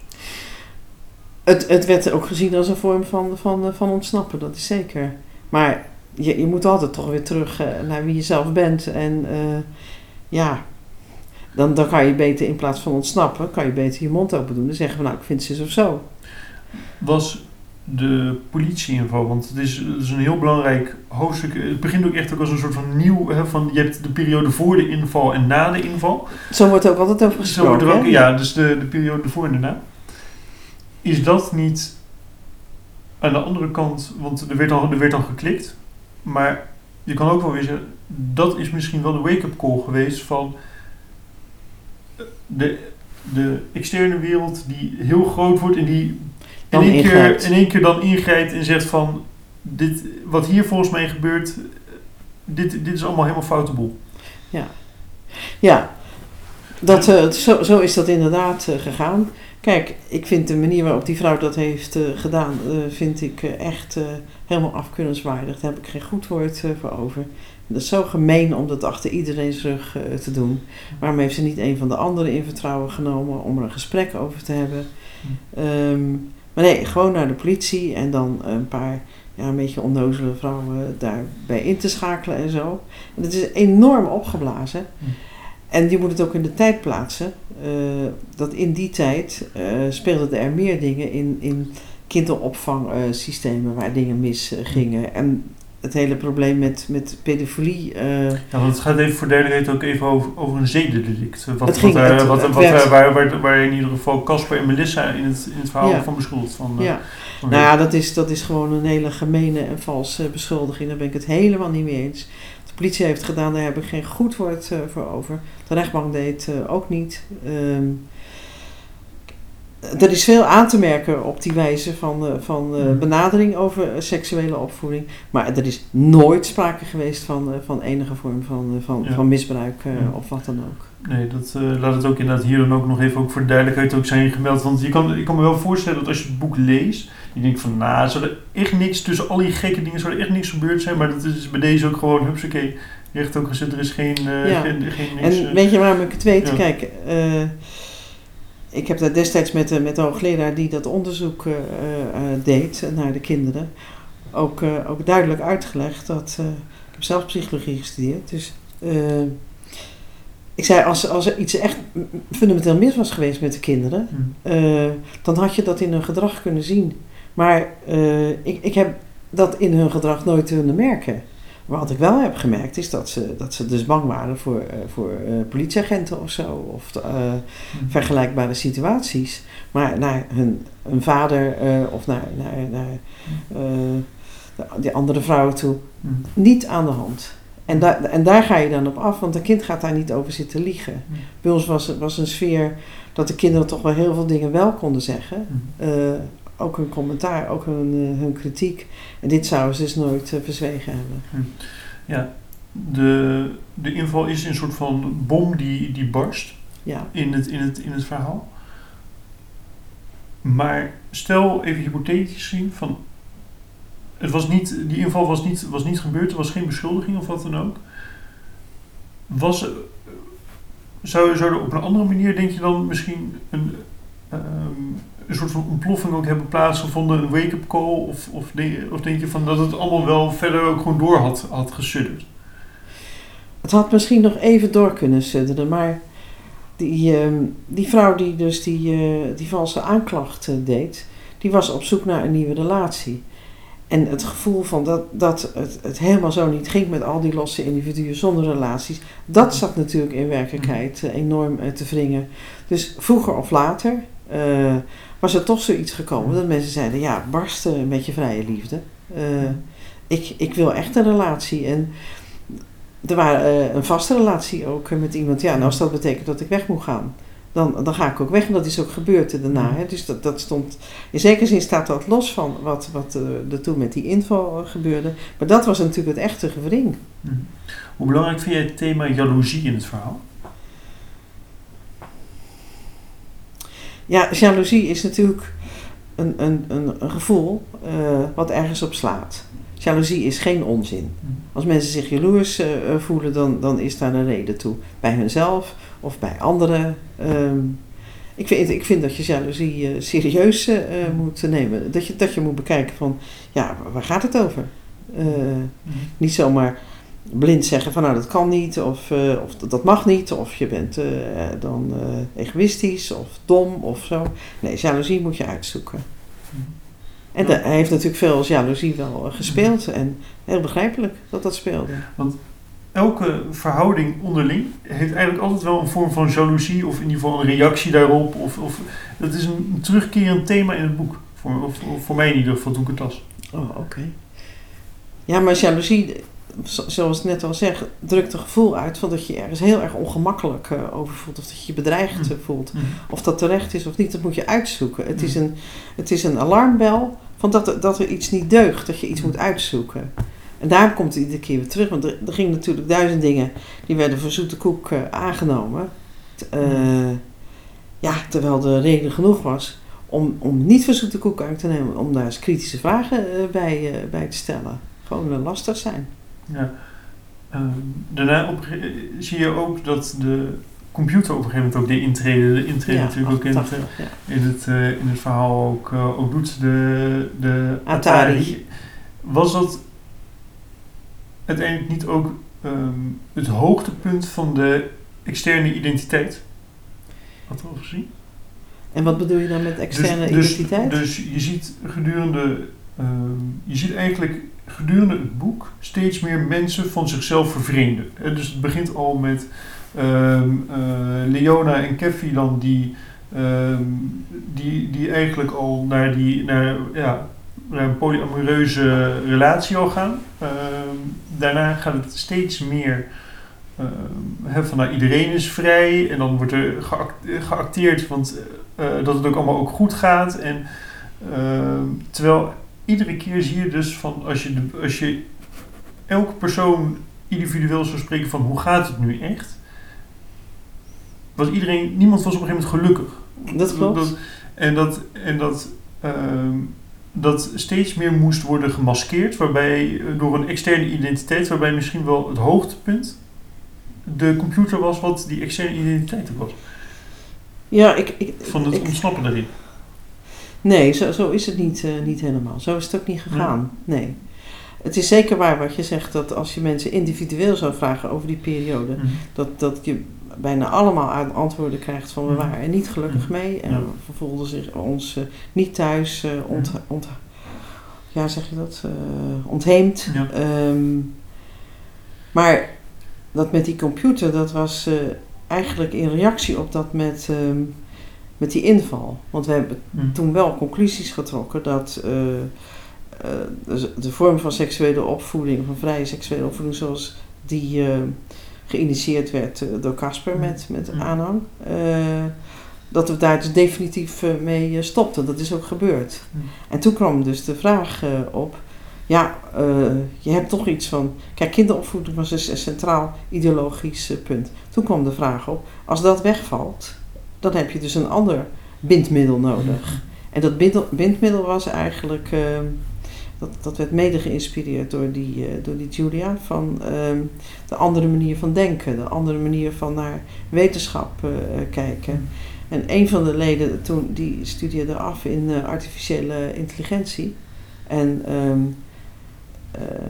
Het, het werd ook gezien als een vorm van, van, van ontsnappen, dat is zeker. Maar je, je moet altijd toch weer terug uh, naar wie je zelf bent. En uh, ja, dan, dan kan je beter in plaats van ontsnappen, kan je beter je mond open doen en zeggen van nou, ik vind ze of zo.
Was de politieinval. Want het is, het is een heel belangrijk hoofdstuk. Het begint ook echt ook als een soort van nieuw. Hè, van, je hebt de periode voor de inval en na de inval.
Zo wordt er ook altijd over gesproken.
Zo wordt er ook, ja, dus de, de periode voor en daarna. Is dat niet aan de andere kant, want er werd al, er werd al geklikt. Maar je kan ook wel weer zeggen, dat is misschien wel de wake-up call geweest van de, de externe wereld die heel groot wordt en die in één, keer, in één keer dan ingrijpt en zegt van dit, wat hier volgens mij gebeurt, dit, dit is allemaal helemaal foute boel.
Ja, ja. Dat, uh, zo, zo is dat inderdaad uh, gegaan. Kijk, ik vind de manier waarop die vrouw dat heeft uh, gedaan, vind ik echt helemaal afkeurenswaardig. Daar heb ik geen goed woord voor over. Dat is zo gemeen om dat achter iedereen's rug te doen. Waarom heeft ze niet een van de anderen in vertrouwen genomen om er een gesprek over te hebben? Um, maar nee, gewoon naar de politie en dan een paar ja, een beetje onnozele vrouwen daarbij in te schakelen en zo. En het is enorm opgeblazen. Hm. En je moet het ook in de tijd plaatsen. Uh, dat in die tijd uh, speelden er meer dingen in, in kinderopvangsystemen uh, waar dingen misgingen. Uh, en het hele probleem met, met pedofilie. Uh,
ja, want het gaat even voor duidelijkheid ook even over, over een zedendelict. Wat, wat, ging, wat, het, wat, waar, waar, waar in ieder geval Casper en Melissa in het, in het verhaal ja. van beschuldigd. Van,
ja. Van nou ja, dat is, dat is gewoon een hele gemene en valse beschuldiging. Daar ben ik het helemaal niet mee eens. De politie heeft gedaan, daar heb ik geen goed woord uh, voor over. De rechtbank deed uh, ook niet. Um, er is veel aan te merken op die wijze van, uh, van uh, benadering over uh, seksuele opvoeding. Maar er is nooit sprake geweest van, van enige vorm van, van, ja. van misbruik ja. of wat dan ook.
Nee, dat laat het ook inderdaad hier dan ook nog even ook voor de duidelijkheid ook zijn gemeld. Want je kan, ik kan me wel voorstellen dat als je het boek leest, je denkt van nou, zou er echt niks tussen al die gekke dingen, zou er echt niks gebeurd zijn. Maar dat is bij deze ook gewoon, hupsakee, echt ook gezet, er is geen, ja. geen, geen niks.
En weet je waarom ik het weet? Kijk, ik heb daar destijds met, de, met de hoogleraar die dat onderzoek uh, uh, deed naar de kinderen ook, ook duidelijk uitgelegd dat. ik heb zelf psychologie gestudeerd. Dus ik zei, als, als er iets echt fundamenteel mis was geweest met de kinderen, mm. dan had je dat in hun gedrag kunnen zien. Maar ik, ik heb dat in hun gedrag nooit kunnen merken. Maar wat ik wel heb gemerkt is dat ze, dat ze dus bang waren voor, uh, voor uh, politieagenten of zo. Of uh, mm. vergelijkbare situaties. Maar naar hun, hun vader of naar, naar, naar die andere vrouwen toe mm. niet aan de hand. En, da en daar ga je dan op af, want een kind gaat daar niet over zitten liegen. Mm. Bij ons was, was een sfeer dat de kinderen toch wel heel veel dingen wel konden zeggen ook hun commentaar, ook hun, uh, hun kritiek. En dit zouden ze dus nooit uh, verzwegen hebben.
Ja, de, de inval is een soort van bom die, die barst
ja.
in, het, in, het, in het verhaal. Maar stel even hypothetisch zien van. Het was niet, die inval was niet, was niet gebeurd, er was geen beschuldiging of wat dan ook. Was, eh, zou, zou er op een andere manier, denk je dan, misschien een, ehm, een soort van ontploffing ook hebben plaatsgevonden, een wake-up call? Of, of, of denk je van dat het allemaal wel verder ook gewoon door had, had gesudderd?
Het had misschien nog even door kunnen sudderen, maar die, ehm, die vrouw die dus die, eh, die valse aanklacht eh, deed, die was op zoek naar een nieuwe relatie. En het gevoel van dat, dat het, het helemaal zo niet ging met al die losse individuen zonder relaties, dat zat natuurlijk in werkelijkheid eh, enorm te wringen. Dus vroeger of later was er toch zoiets gekomen dat mensen zeiden: ja, barst met je vrije liefde. Eh, ik, ik wil echt een relatie. En er waren eh, een vaste relatie ook met iemand. Ja, nou als dat betekent dat ik weg moet gaan, dan, dan ga ik ook weg. En dat is ook gebeurd daarna. Hè. Dus dat, dat stond, in zekere zin staat dat los van wat, wat eh, er toen met die eh, gebeurde. Maar dat was natuurlijk het echte gewring.
Mhm. Hoe belangrijk vind jij het thema jaloezie in het verhaal?
Ja, jaloezie is natuurlijk een, een, een, een gevoel eh, wat ergens op slaat. Jaloezie is geen onzin. Als mensen zich jaloers eh, voelen, dan, dan is daar een reden toe. Bij hunzelf of bij anderen. Ehm, ik, vind, ik vind dat je jaloezie eh, serieus eh, moet nemen. Dat je, dat je moet bekijken van, ja, waar gaat het over? Eh, niet zomaar blind zeggen van, nou, dat kan niet. Of, eh, of dat mag niet. Of je bent eh, dan eh, egoïstisch of dom of zo. Nee, jaloezie moet je uitzoeken. En
Ja.
de- hij heeft natuurlijk veel als jaloezie wel gespeeld. En heel begrijpelijk dat dat speelde.
Elke verhouding onderling heeft eigenlijk altijd wel een vorm van jaloezie of in ieder geval een reactie daarop. Of, of, dat is een, terugkerend thema in het boek. Voor, of, voor mij in ieder geval toen ik het las.
Oh, oké. Ja, maar jaloezie, zoals ik net al zeg, drukt een gevoel uit van dat je ergens heel erg ongemakkelijk eh, over voelt. Of dat je je bedreigd eh, voelt. Of dat terecht is of niet, dat moet je uitzoeken. Het, is, een, het is een alarmbel van dat er, dat er iets niet deugt, dat je iets moet uitzoeken. En daarom komt het iedere keer weer terug. Want er, er gingen natuurlijk duizend dingen die werden voor zoete koek eh, aangenomen. Ja, terwijl er reden genoeg was om, om niet voor zoete koek aan te nemen. Om daar eens kritische vragen bij, bij te stellen. Gewoon lastig zijn.
Ja. Ehm, daarna op, eh, zie je ook dat de computer op een gegeven moment ook de intrede, de intrede natuurlijk ook in het,
88, ja.
in het, eh, in het verhaal ook, eh, ook doet, de, de
Atari.
Atari. Was dat uiteindelijk niet ook ehm, het hoogtepunt van de externe identiteit? Had we al gezien?
En wat bedoel je dan met externe
dus,
identiteit?
Dus je ziet gedurende, ehm, je ziet eigenlijk gedurende het boek steeds meer mensen van zichzelf vervreemden. Eh, Dus het begint al met ehm, eh, Leona en Keffy dan die, ehm, die, die eigenlijk al naar, die, naar, ja, naar een polyamoreuze relatie al gaan. Ehm, daarna gaat het steeds meer hè, van nou, iedereen is vrij en dan wordt er geact- geacteerd want, eh, dat het ook allemaal ook goed gaat. En, terwijl iedere keer zie je dus van als je, de, als je elke persoon individueel zou spreken van hoe gaat het nu echt, was iedereen, niemand was op een gegeven moment gelukkig.
Dat klopt.
en dat, en dat, ehm, dat steeds meer moest worden gemaskeerd, waarbij eh, door een externe identiteit, waarbij misschien wel het hoogtepunt de computer was wat die externe identiteit was.
Ja, ik, ik,
Van het
ik-
ontsnappen daarin.
Nee, zo, zo is het niet, eh, niet helemaal. Zo is het ook niet gegaan. Nee. Het is zeker waar wat je zegt, dat als je mensen individueel zou vragen over die periode,
Mhm.
dat, dat je bijna allemaal antwoorden krijgt van we
Mhm.
waren er niet gelukkig mee en we voelden zich ons eh, niet thuis eh, ont, ont, ja, zeg je dat, ontheemd.
Ja.
Ehm, maar dat met die computer, dat was eigenlijk in reactie op dat met, ehm, met die inval. Want we hebben
Mhm.
toen wel conclusies getrokken dat eh, eh, de, de vorm van seksuele opvoeding, van vrije seksuele opvoeding zoals die eh, geïnitieerd werd door Casper met, met
Mm.
aanhang, eh, dat we daar dus definitief mee stopten. Dat is ook gebeurd.
Mm.
En toen kwam dus de vraag op, ja, je hebt toch iets van, kijk, kinderopvoeding was dus een centraal ideologisch punt. Toen kwam de vraag op, als dat wegvalt, dan heb je dus een ander bindmiddel nodig. En dat bindel- bindmiddel was eigenlijk, ehm, dat, dat werd mede geïnspireerd door die, eh, door die Julia, van ehm, de andere manier van denken, de andere manier van naar wetenschap eh, kijken. En een van de leden toen, die studeerde af in eh, artificiële intelligentie. En ehm, eh,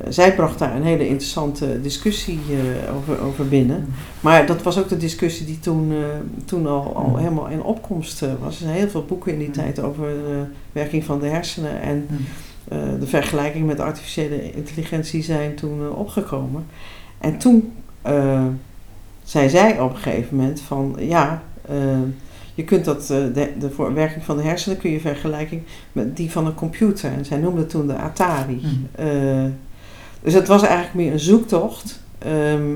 zij bracht daar een hele interessante discussie eh, over, over binnen. Maar dat was ook de discussie die toen, eh, toen al, al helemaal in opkomst eh, was. Er zijn heel veel boeken in die tijd over de werking van de hersenen. En eh, de vergelijking met artificiële intelligentie zijn toen eh, opgekomen. En toen eh, zei zij op een gegeven moment van ja, eh, je kunt dat, eh, de, de werking van de hersenen kun je vergelijking met die van een computer. En zij noemde toen de Atari.
Mhm.
Eh, dus het was eigenlijk meer een zoektocht ehm,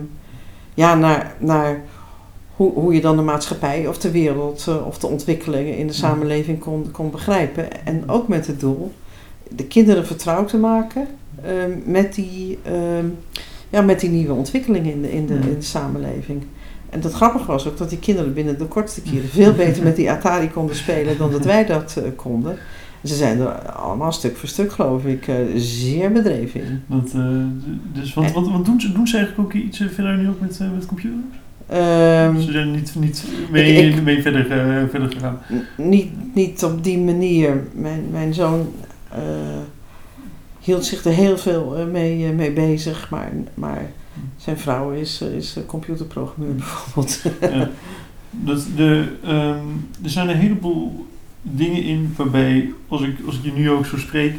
ja, naar, naar hoe, hoe je dan de maatschappij of de wereld eh, of de ontwikkelingen in de
Ja.
samenleving kon, kon begrijpen. En ook met het doel de kinderen vertrouwd te maken ehm, met, die, ehm, ja, met die nieuwe ontwikkelingen in de, in, de,
Ja.
in de samenleving. En dat grappige was ook dat die kinderen binnen de kortste keren veel beter met die Atari konden spelen dan dat wij dat eh, konden. Ze zijn er allemaal stuk voor stuk, geloof ik, eh, zeer bedreven in.
Dat, eh, dus, want, want, want doen, ze, doen ze eigenlijk ook iets verder nu ook met, met computers?
Ehm,
ze zijn niet, niet mee,
Ik- ik-
mee verder, verder gegaan.
Niet, niet op die manier. Mijn, mijn zoon hield zich er heel veel mee, mee bezig, maar, maar zijn vrouw is, eh, is eh, computerprogrammeur bijvoorbeeld.
Ja. Dat de, ehm, er zijn een heleboel dingen in waarbij, als ik, als ik je nu ook zo spreek,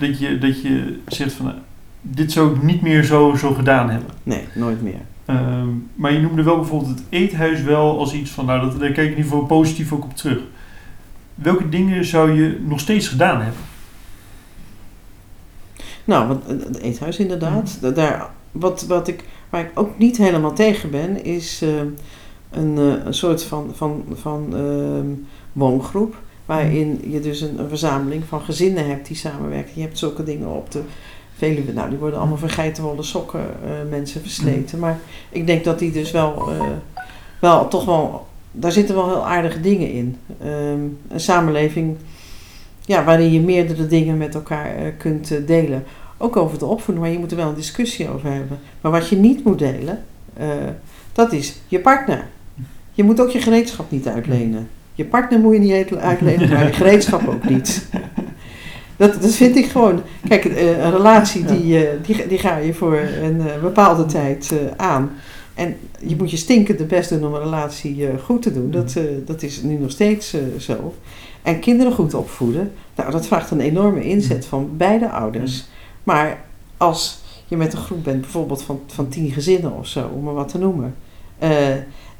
dat je, dat je zegt van, nou, dit zou ik niet meer zo, zo gedaan hebben.
nee, nooit meer.
Ehm, maar je noemde wel bijvoorbeeld het eethuis wel als iets van, nou, dat, daar kijk ik in ieder geval positief ook op terug. Welke dingen zou je nog steeds gedaan hebben?
Nou, wat, het eethuis inderdaad. Da- Daar, wat, wat ik, waar ik ook niet helemaal tegen ben, is eh, een, eh, een soort van, van, van ehm, woongroep. Waarin je dus een, een verzameling van gezinnen hebt die samenwerken. Je hebt zulke dingen op de Veluwe. Nou, die worden allemaal van geitenwolle sokken eh, mensen versleten. Maar ik denk dat die dus wel, eh, wel toch wel... Daar zitten wel heel aardige dingen in. Ehm, een samenleving ja, waarin je meerdere dingen met elkaar kunt delen. Ook over de opvoeding, maar je moet er wel een discussie over hebben. Maar wat je niet moet delen, eh, dat is je partner. Je moet ook je gereedschap niet uitlenen. Je partner moet je niet uit- uitlenen, maar je gereedschap ook niet. Dat, dat vind ik gewoon. Kijk, eh, een relatie die, eh, die, die ga je voor een bepaalde tijd aan. En je moet je stinkende best doen om een relatie goed te doen. Dat, dat is nu nog steeds zo. En kinderen goed opvoeden, nou, dat vraagt een enorme inzet van beide ouders. Maar als je met een groep bent, bijvoorbeeld van, van tien gezinnen of zo, om maar wat te noemen. eh,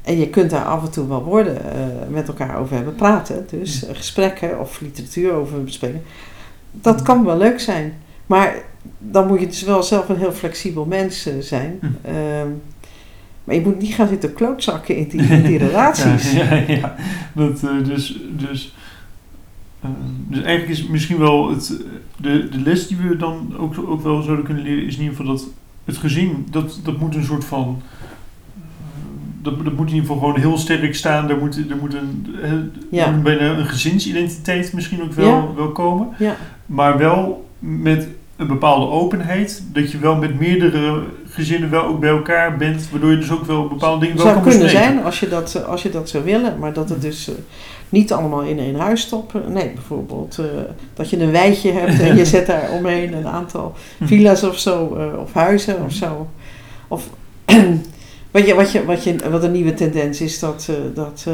en je kunt daar af en toe wel woorden eh, met elkaar over hebben, praten. Dus eh, gesprekken of literatuur over bespreken. Dat kan wel leuk zijn. Maar dan moet je dus wel zelf een heel flexibel mens zijn.
Hm.
Ehm, maar je moet niet gaan zitten klootzakken in die, in die relaties.
Ja, ja, ja. Dat, dus, dus, dus eigenlijk is misschien wel het, eh, de, de les die we dan ook, ook wel zouden kunnen leren, is in ieder geval dat het gezin, dat, dat moet een soort van. eh, Dat, dat moet in ieder geval gewoon heel sterk staan. Er moet, er moet een, eh,
Ja.
bijna een gezinsidentiteit misschien ook wel,
Ja.
wel komen.
Ja.
Maar wel met een bepaalde openheid. Dat je wel met meerdere gezinnen wel ook bij elkaar bent. Waardoor je dus ook wel bepaalde dingen wel
zou
kan
kunnen
bespreken.
zijn als je, dat, eh, als je dat zou willen, maar dat het dus eh, niet allemaal in één huis stoppen. Nee, bijvoorbeeld eh, dat je een weidje hebt en je zet daar omheen een aantal villa's of zo, eh, of huizen of zo. Of wat, je, wat, je, wat, je, wat een nieuwe tendens is, dat, eh, dat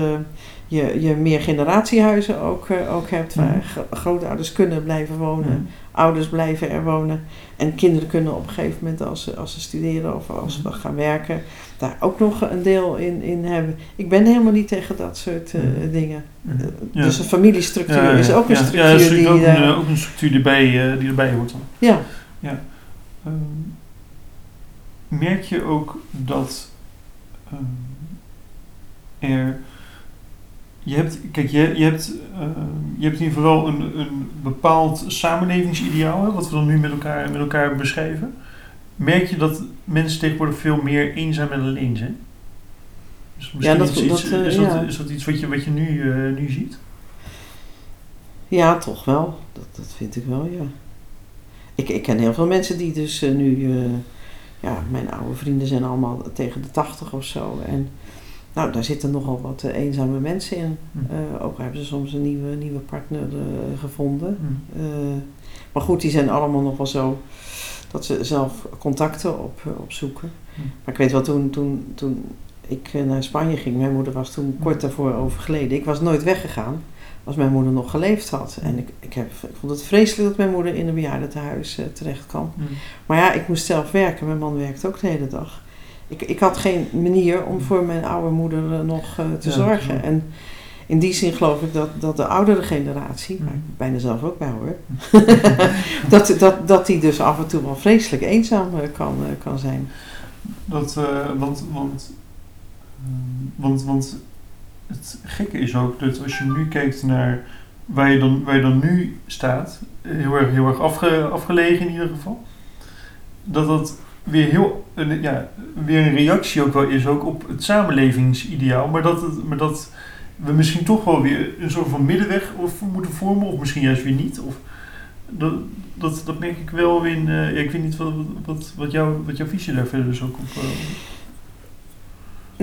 je, je meer generatiehuizen ook, ook hebt, waar gro- grootouders kunnen blijven wonen ouders blijven er wonen. En kinderen kunnen op een gegeven moment, als ze, als ze studeren of als ze gaan werken, daar ook nog een deel in, in hebben. Ik ben helemaal niet tegen dat soort eh,
Mhm.
dingen.
Mhm.
Eh,
Ja.
Dus een familiestructuur
Ja, ja,
is ook een
ja.
structuur
Ja, dat is
die...
ook, een,
eh,
ook een structuur die erbij, die erbij hoort dan.
ja,
Ehm, merk je ook dat ehm, er. Je hebt, kijk, je, je, hebt, ehm, je hebt geval wel een, een bepaald samenlevingsideaal, hè, wat we dan nu met elkaar, met elkaar beschrijven. Merk je dat mensen tegenwoordig veel meer eenzaam en alleen zijn? Dus
Ja, dat-
iets- iets-
dat, eh,
is, dat,
ja.
is dat iets wat je, wat je nu, eh, nu ziet?
Ja, toch wel. Dat, dat vind ik wel, ja. Ik, ik ken heel veel mensen die dus eh, nu... ja, mijn oude vrienden zijn allemaal tegen de tachtig of zo. En nou, daar zitten nogal wat eenzame mensen in.
Hm.
Ook hebben ze soms een nieuwe, nieuwe partner gevonden.
Hm.
Maar goed, die zijn allemaal nog wel zo dat ze zelf contacten op, eh, opzoeken.
Hm.
Maar ik weet wel, toen, toen, toen ik eh, naar Spanje ging, mijn moeder was toen kort daarvoor overgeleden. Ik was nooit weggegaan als mijn moeder nog geleefd had. En ik, ik, heb, ik vond het vreselijk dat mijn moeder in een bejaardentehuis eh, terecht kwam.
Hm.
Maar ja, ik moest zelf werken. Mijn man werkte ook de hele dag. Ik, ik had geen manier om voor mijn oude moeder nog te
Ja,
zorgen. En in die zin geloof ik dat, dat de oudere generatie, waar ik bijna zelf ook bij hoor, dat, dat, dat die dus af en toe wel vreselijk eenzaam eh, kan, eh, kan zijn.
Dat, eh, want, want, want, want het gekke is ook dat als je nu kijkt naar waar je dan, waar je dan nu staat, heel erg, heel erg afge, afgelegen in ieder geval, dat dat weer, heel, een, ja, weer een reactie ook wel is ook op het samenlevingsideaal, maar dat, het, maar dat we misschien toch wel weer een soort van middenweg of moeten vormen, of misschien juist weer niet. Of, dat, dat, dat merk ik wel in. eh, ja, ik weet niet wat, wat, wat, jou, wat jouw visie daar verder dus ook op. eh,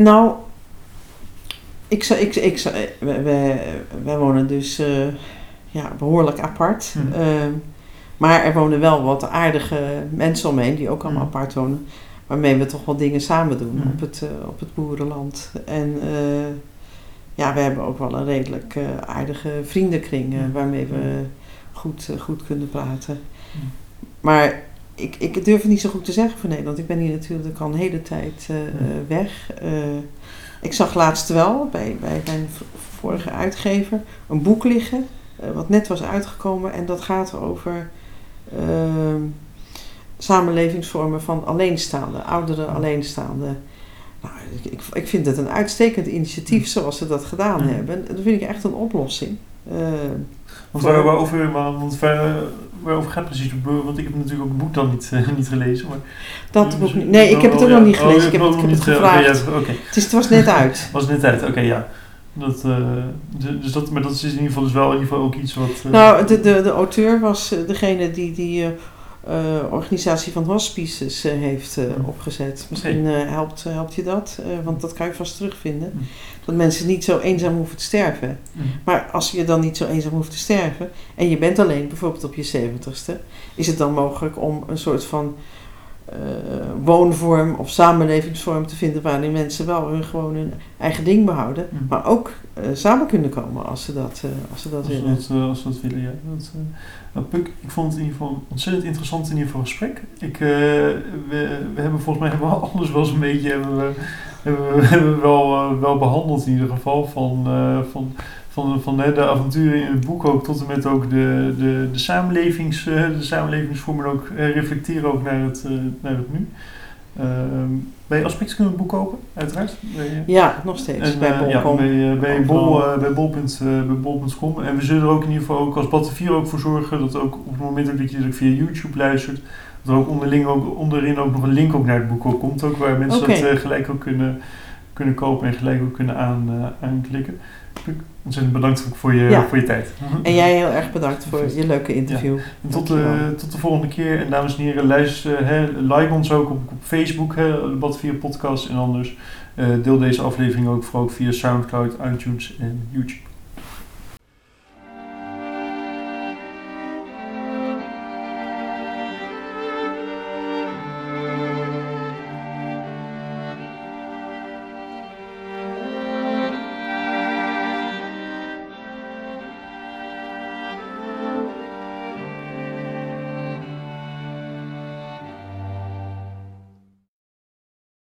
Nou, ik, zou- ik, ik, zou- wij, wij, wij wonen dus eh, ja, behoorlijk apart.
Mhm.
Ehm, maar er wonen wel wat aardige mensen omheen die ook allemaal
Mhm.
apart wonen. Waarmee we toch wel dingen samen doen
Mhm.
op, het, op het boerenland. En ja, we hebben ook wel een redelijk eh, aardige vriendenkring eh, waarmee we goed, eh, goed kunnen praten. Maar ik, ik durf het niet zo goed te zeggen voor Nederland. Ik ben hier natuurlijk al een hele tijd weg. Ik zag laatst wel bij, bij mijn vorige uitgever een boek liggen. wat net was uitgekomen. En dat gaat over ehm, samenlevingsvormen van alleenstaanden, oudere alleenstaanden. Nou, ik, ik, vind het een uitstekend initiatief zoals ze dat gedaan
Mhm.
hebben. Dat vind ik echt een oplossing. Eh,
Want waar, waarover, maar, want waar, waarover gaat precies het boek? Want ik heb natuurlijk ook het boek dan niet, eh, niet gelezen. Maar,
dat boek niet. Nee, ik heb het ook nog niet gelezen. Ik heb het, ik heb het gevraagd. Het, is, het was net uit.
was net uit. Oké, ja. Dat, eh, dus dat, maar dat is in ieder geval dus wel in ieder geval ook iets wat...
Nou, de, de, de auteur was degene die die organisatie van hospices eh, heeft eh,
Hmm.
opgezet. Misschien eh, helpt, helpt je dat, eh, want dat kan je vast terugvinden.
Hmm.
Dat mensen niet zo eenzaam hoeven te sterven.
mm,
Maar als je dan niet zo eenzaam hoeft te sterven en je bent alleen, bijvoorbeeld op je zeventigste, is het dan mogelijk om een soort van eh, woonvorm of samenlevingsvorm te vinden waarin mensen wel hun gewoon hun eigen ding behouden,
mm.
maar ook eh, samen kunnen komen als ze dat, eh, als ze dat
Als
willen.
dat, eh, als we dat willen, ja. Dat, eh, nou, Puk, ik vond het in ieder geval een ontzettend interessant in ieder geval gesprek. Ik, eh, we, we hebben volgens mij hebben we alles wel zo'n beetje hebben we, hebben we, hebben we wel, eh, wel behandeld in ieder geval. Van, eh, van, van, van hè, de avonturen in het boek ook tot en met ook de, de, de, samenlevings, eh, de samenlevingsvormen ook eh, reflecteren ook naar het, eh, naar het nu. Ehm, bij Aspect kunnen we het boek kopen, uiteraard. Bij,
Ja, nog steeds
en,
bij
eh, ja,
Bolcom.
bij, eh, bij, bol, bij bol.com. bij bol.com. En we zullen er ook in ieder geval ook als Bad ook voor zorgen dat ook op het moment ook dat je via YouTube luistert, dat er ook, onderling ook onderin ook nog een link ook naar het boek ook komt, ook waar mensen
Oké.
dat gelijk ook kunnen, kunnen kopen en gelijk ook kunnen aan, aanklikken. Ontzettend bedankt ook voor je,
Ja.
voor je tijd.
En jij heel erg bedankt voor je leuke interview.
Tot, de,
Dankjewel.
tot de volgende keer. En dames en heren, luister, hè, like ons ook op, op Facebook, hè, de Bad 4 podcast. En anders eh, deel deze aflevering ook vooral ook via Soundcloud, iTunes en YouTube.